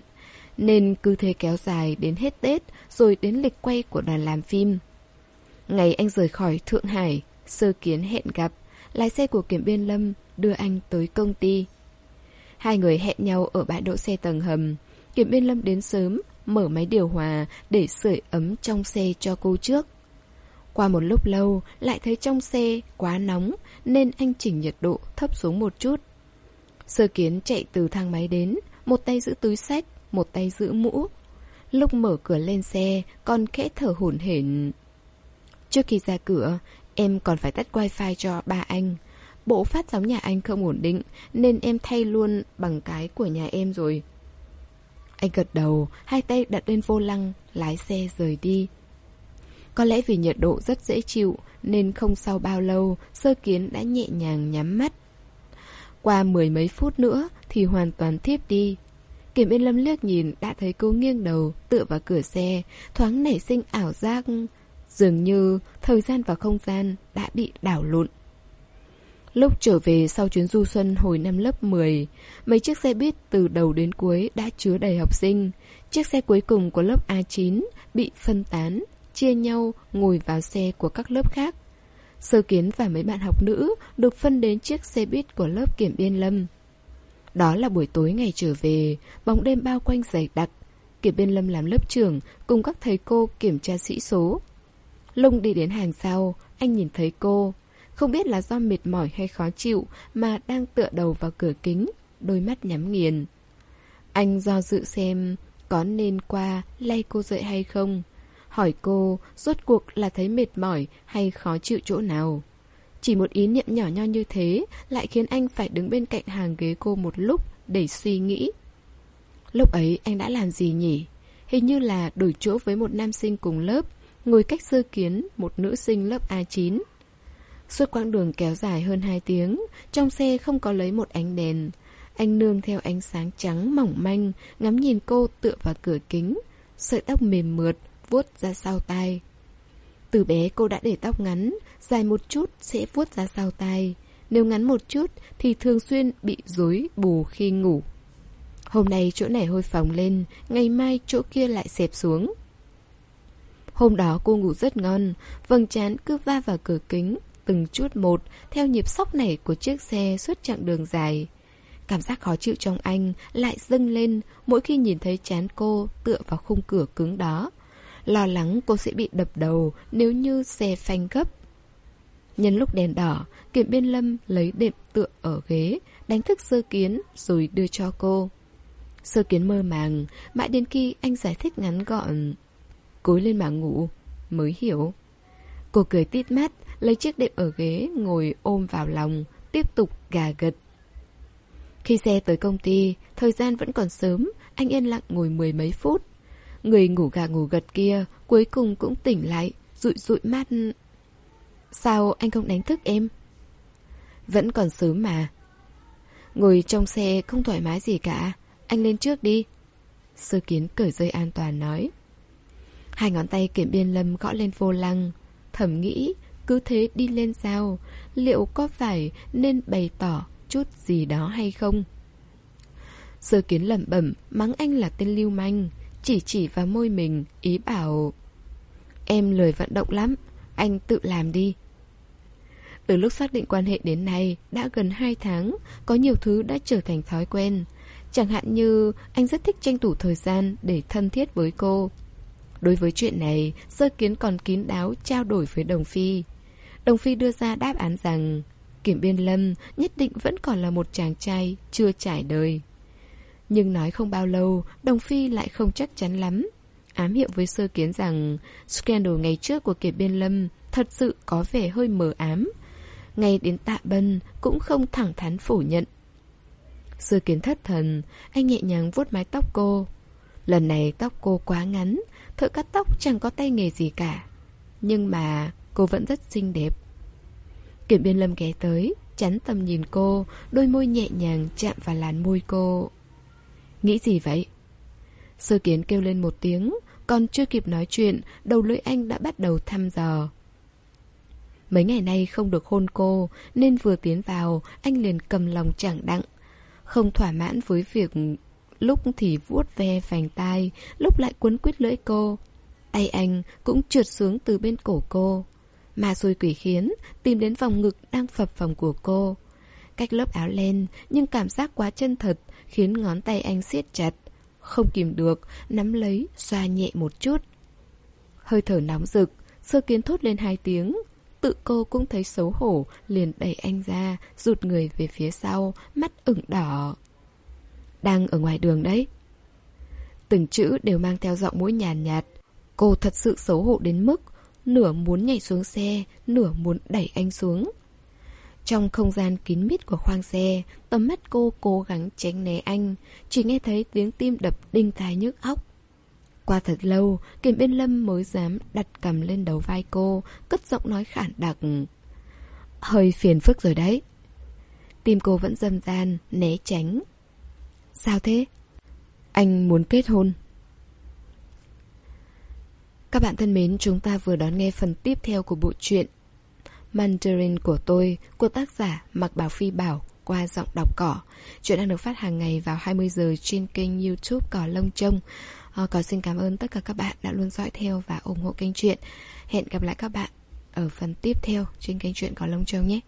Nên cứ thế kéo dài đến hết Tết Rồi đến lịch quay của đoàn làm phim. Ngày anh rời khỏi Thượng Hải, Sơ kiến hẹn gặp, Lái xe của Kiểm Biên Lâm đưa anh tới công ty. Hai người hẹn nhau ở bãi đỗ xe tầng hầm. Kiểm Biên Lâm đến sớm, Mở máy điều hòa để sưởi ấm trong xe cho cô trước. Qua một lúc lâu, Lại thấy trong xe quá nóng, Nên anh chỉnh nhiệt độ thấp xuống một chút. Sơ kiến chạy từ thang máy đến, Một tay giữ túi sách Một tay giữ mũ. Lúc mở cửa lên xe, Con khẽ thở hổn hển. Trước khi ra cửa, Em còn phải tắt wifi cho ba anh. Bộ phát sóng nhà anh không ổn định, Nên em thay luôn bằng cái của nhà em rồi. Anh gật đầu, Hai tay đặt lên vô lăng, Lái xe rời đi. Có lẽ vì nhiệt độ rất dễ chịu Nên không sau bao lâu Sơ kiến đã nhẹ nhàng nhắm mắt Qua mười mấy phút nữa Thì hoàn toàn thiếp đi Kiểm Yên Lâm liếc nhìn đã thấy cô nghiêng đầu Tựa vào cửa xe Thoáng nảy sinh ảo giác Dường như thời gian và không gian đã bị đảo lộn. Lúc trở về sau chuyến du xuân hồi năm lớp 10, mấy chiếc xe buýt từ đầu đến cuối đã chứa đầy học sinh. Chiếc xe cuối cùng của lớp A9 bị phân tán, chia nhau ngồi vào xe của các lớp khác. Sơ kiến và mấy bạn học nữ được phân đến chiếc xe buýt của lớp kiểm biên lâm. Đó là buổi tối ngày trở về, bóng đêm bao quanh dày đặc. Kiểm biên lâm làm lớp trưởng cùng các thầy cô kiểm tra sĩ số. Lung đi đến hàng sau, anh nhìn thấy cô. Không biết là do mệt mỏi hay khó chịu mà đang tựa đầu vào cửa kính, đôi mắt nhắm nghiền. Anh do dự xem có nên qua lay cô dậy hay không. Hỏi cô rốt cuộc là thấy mệt mỏi hay khó chịu chỗ nào. Chỉ một ý niệm nhỏ nho như thế lại khiến anh phải đứng bên cạnh hàng ghế cô một lúc để suy nghĩ. Lúc ấy anh đã làm gì nhỉ? Hình như là đổi chỗ với một nam sinh cùng lớp ngồi cách sơ kiến một nữ sinh lớp A9. Suốt quãng đường kéo dài hơn 2 tiếng, trong xe không có lấy một ánh đèn. Anh nương theo ánh sáng trắng mỏng manh, ngắm nhìn cô tựa vào cửa kính, sợi tóc mềm mượt, vuốt ra sau tai. Từ bé cô đã để tóc ngắn, dài một chút sẽ vuốt ra sau tai. Nếu ngắn một chút thì thường xuyên bị rối bù khi ngủ. Hôm nay chỗ này hôi phồng lên, ngày mai chỗ kia lại xẹp xuống. Hôm đó cô ngủ rất ngon, vầng trán cứ va vào cửa kính, từng chút một, theo nhịp sóc nảy của chiếc xe suốt chặng đường dài. Cảm giác khó chịu trong anh lại dâng lên mỗi khi nhìn thấy chán cô tựa vào khung cửa cứng đó. Lo lắng cô sẽ bị đập đầu nếu như xe phanh gấp. Nhân lúc đèn đỏ, Kiểm Biên Lâm lấy đệm tựa ở ghế, đánh thức sơ kiến rồi đưa cho cô. Sơ kiến mơ màng, mãi đến khi anh giải thích ngắn gọn cối lên mà ngủ, mới hiểu. Cô cười tít mắt, lấy chiếc đệm ở ghế, ngồi ôm vào lòng, tiếp tục gà gật. Khi xe tới công ty, thời gian vẫn còn sớm, anh yên lặng ngồi mười mấy phút. Người ngủ gà ngủ gật kia, cuối cùng cũng tỉnh lại, rụi rụi mắt. Sao anh không đánh thức em? Vẫn còn sớm mà. Ngồi trong xe không thoải mái gì cả, anh lên trước đi. Sơ kiến cởi dây an toàn nói. Hai ngón tay kiểm biên lâm gõ lên vô lăng Thầm nghĩ cứ thế đi lên sao Liệu có phải nên bày tỏ chút gì đó hay không Sơ kiến lẩm bẩm Mắng anh là tên lưu manh chỉ chỉ vào môi mình Ý bảo Em lười vận động lắm Anh tự làm đi Từ lúc xác định quan hệ đến nay Đã gần 2 tháng Có nhiều thứ đã trở thành thói quen Chẳng hạn như anh rất thích tranh thủ thời gian Để thân thiết với cô Đối với chuyện này, sơ kiến còn kín đáo trao đổi với Đồng Phi. Đồng Phi đưa ra đáp án rằng Kiểm Biên Lâm nhất định vẫn còn là một chàng trai chưa trải đời. Nhưng nói không bao lâu, Đồng Phi lại không chắc chắn lắm. Ám hiệu với sơ kiến rằng scandal ngày trước của Kiểm Biên Lâm thật sự có vẻ hơi mờ ám. Ngay đến tạ bân cũng không thẳng thắn phủ nhận. Sơ kiến thất thần, anh nhẹ nhàng vuốt mái tóc cô. Lần này tóc cô quá ngắn, thợ cắt tóc chẳng có tay nghề gì cả. Nhưng mà cô vẫn rất xinh đẹp. Kiểm biên lâm ghé tới, chắn tầm nhìn cô, đôi môi nhẹ nhàng chạm vào làn môi cô. Nghĩ gì vậy? Sơ kiến kêu lên một tiếng, còn chưa kịp nói chuyện, đầu lưỡi anh đã bắt đầu thăm dò. Mấy ngày nay không được hôn cô, nên vừa tiến vào, anh liền cầm lòng chẳng đặng. Không thỏa mãn với việc lúc thì vuốt ve vành tai, lúc lại quấn quýt lưỡi cô. Tay anh cũng trượt xuống từ bên cổ cô. Mà xui quỷ khiến, tìm đến vòng ngực đang phập phồng của cô. Cách lớp áo len, nhưng cảm giác quá chân thật, khiến ngón tay anh siết chặt. Không kìm được, nắm lấy, xoa nhẹ một chút. Hơi thở nóng rực, sơ kiến thốt lên hai tiếng. Tự cô cũng thấy xấu hổ, liền đẩy anh ra, rụt người về phía sau, mắt ửng đỏ. Đang ở ngoài đường đấy. Từng chữ đều mang theo giọng mũi nhàn nhạt, nhạt. Cô thật sự xấu hổ đến mức nửa muốn nhảy xuống xe, nửa muốn đẩy anh xuống. Trong không gian kín mít của khoang xe, tầm mắt cô cố gắng tránh né anh, chỉ nghe thấy tiếng tim đập đinh tai nhức óc. Qua thật lâu, Kiền Biên Lâm mới dám đặt cầm lên đầu vai cô, cất giọng nói khản đặc. Hơi phiền phức rồi đấy. Tim cô vẫn dâm gian, né tránh. Sao thế? Anh muốn kết hôn. Các bạn thân mến, chúng ta vừa đón nghe phần tiếp theo của bộ truyện Mandarin của tôi của tác giả Mặc Bảo Phi Bảo qua giọng đọc cỏ. Chuyện đang được phát hàng ngày vào 20 giờ trên kênh YouTube Cỏ Lông Trông. À, cỏ xin cảm ơn tất cả các bạn đã luôn dõi theo và ủng hộ kênh truyện. Hẹn gặp lại các bạn ở phần tiếp theo trên kênh truyện Cỏ Lông Trông nhé.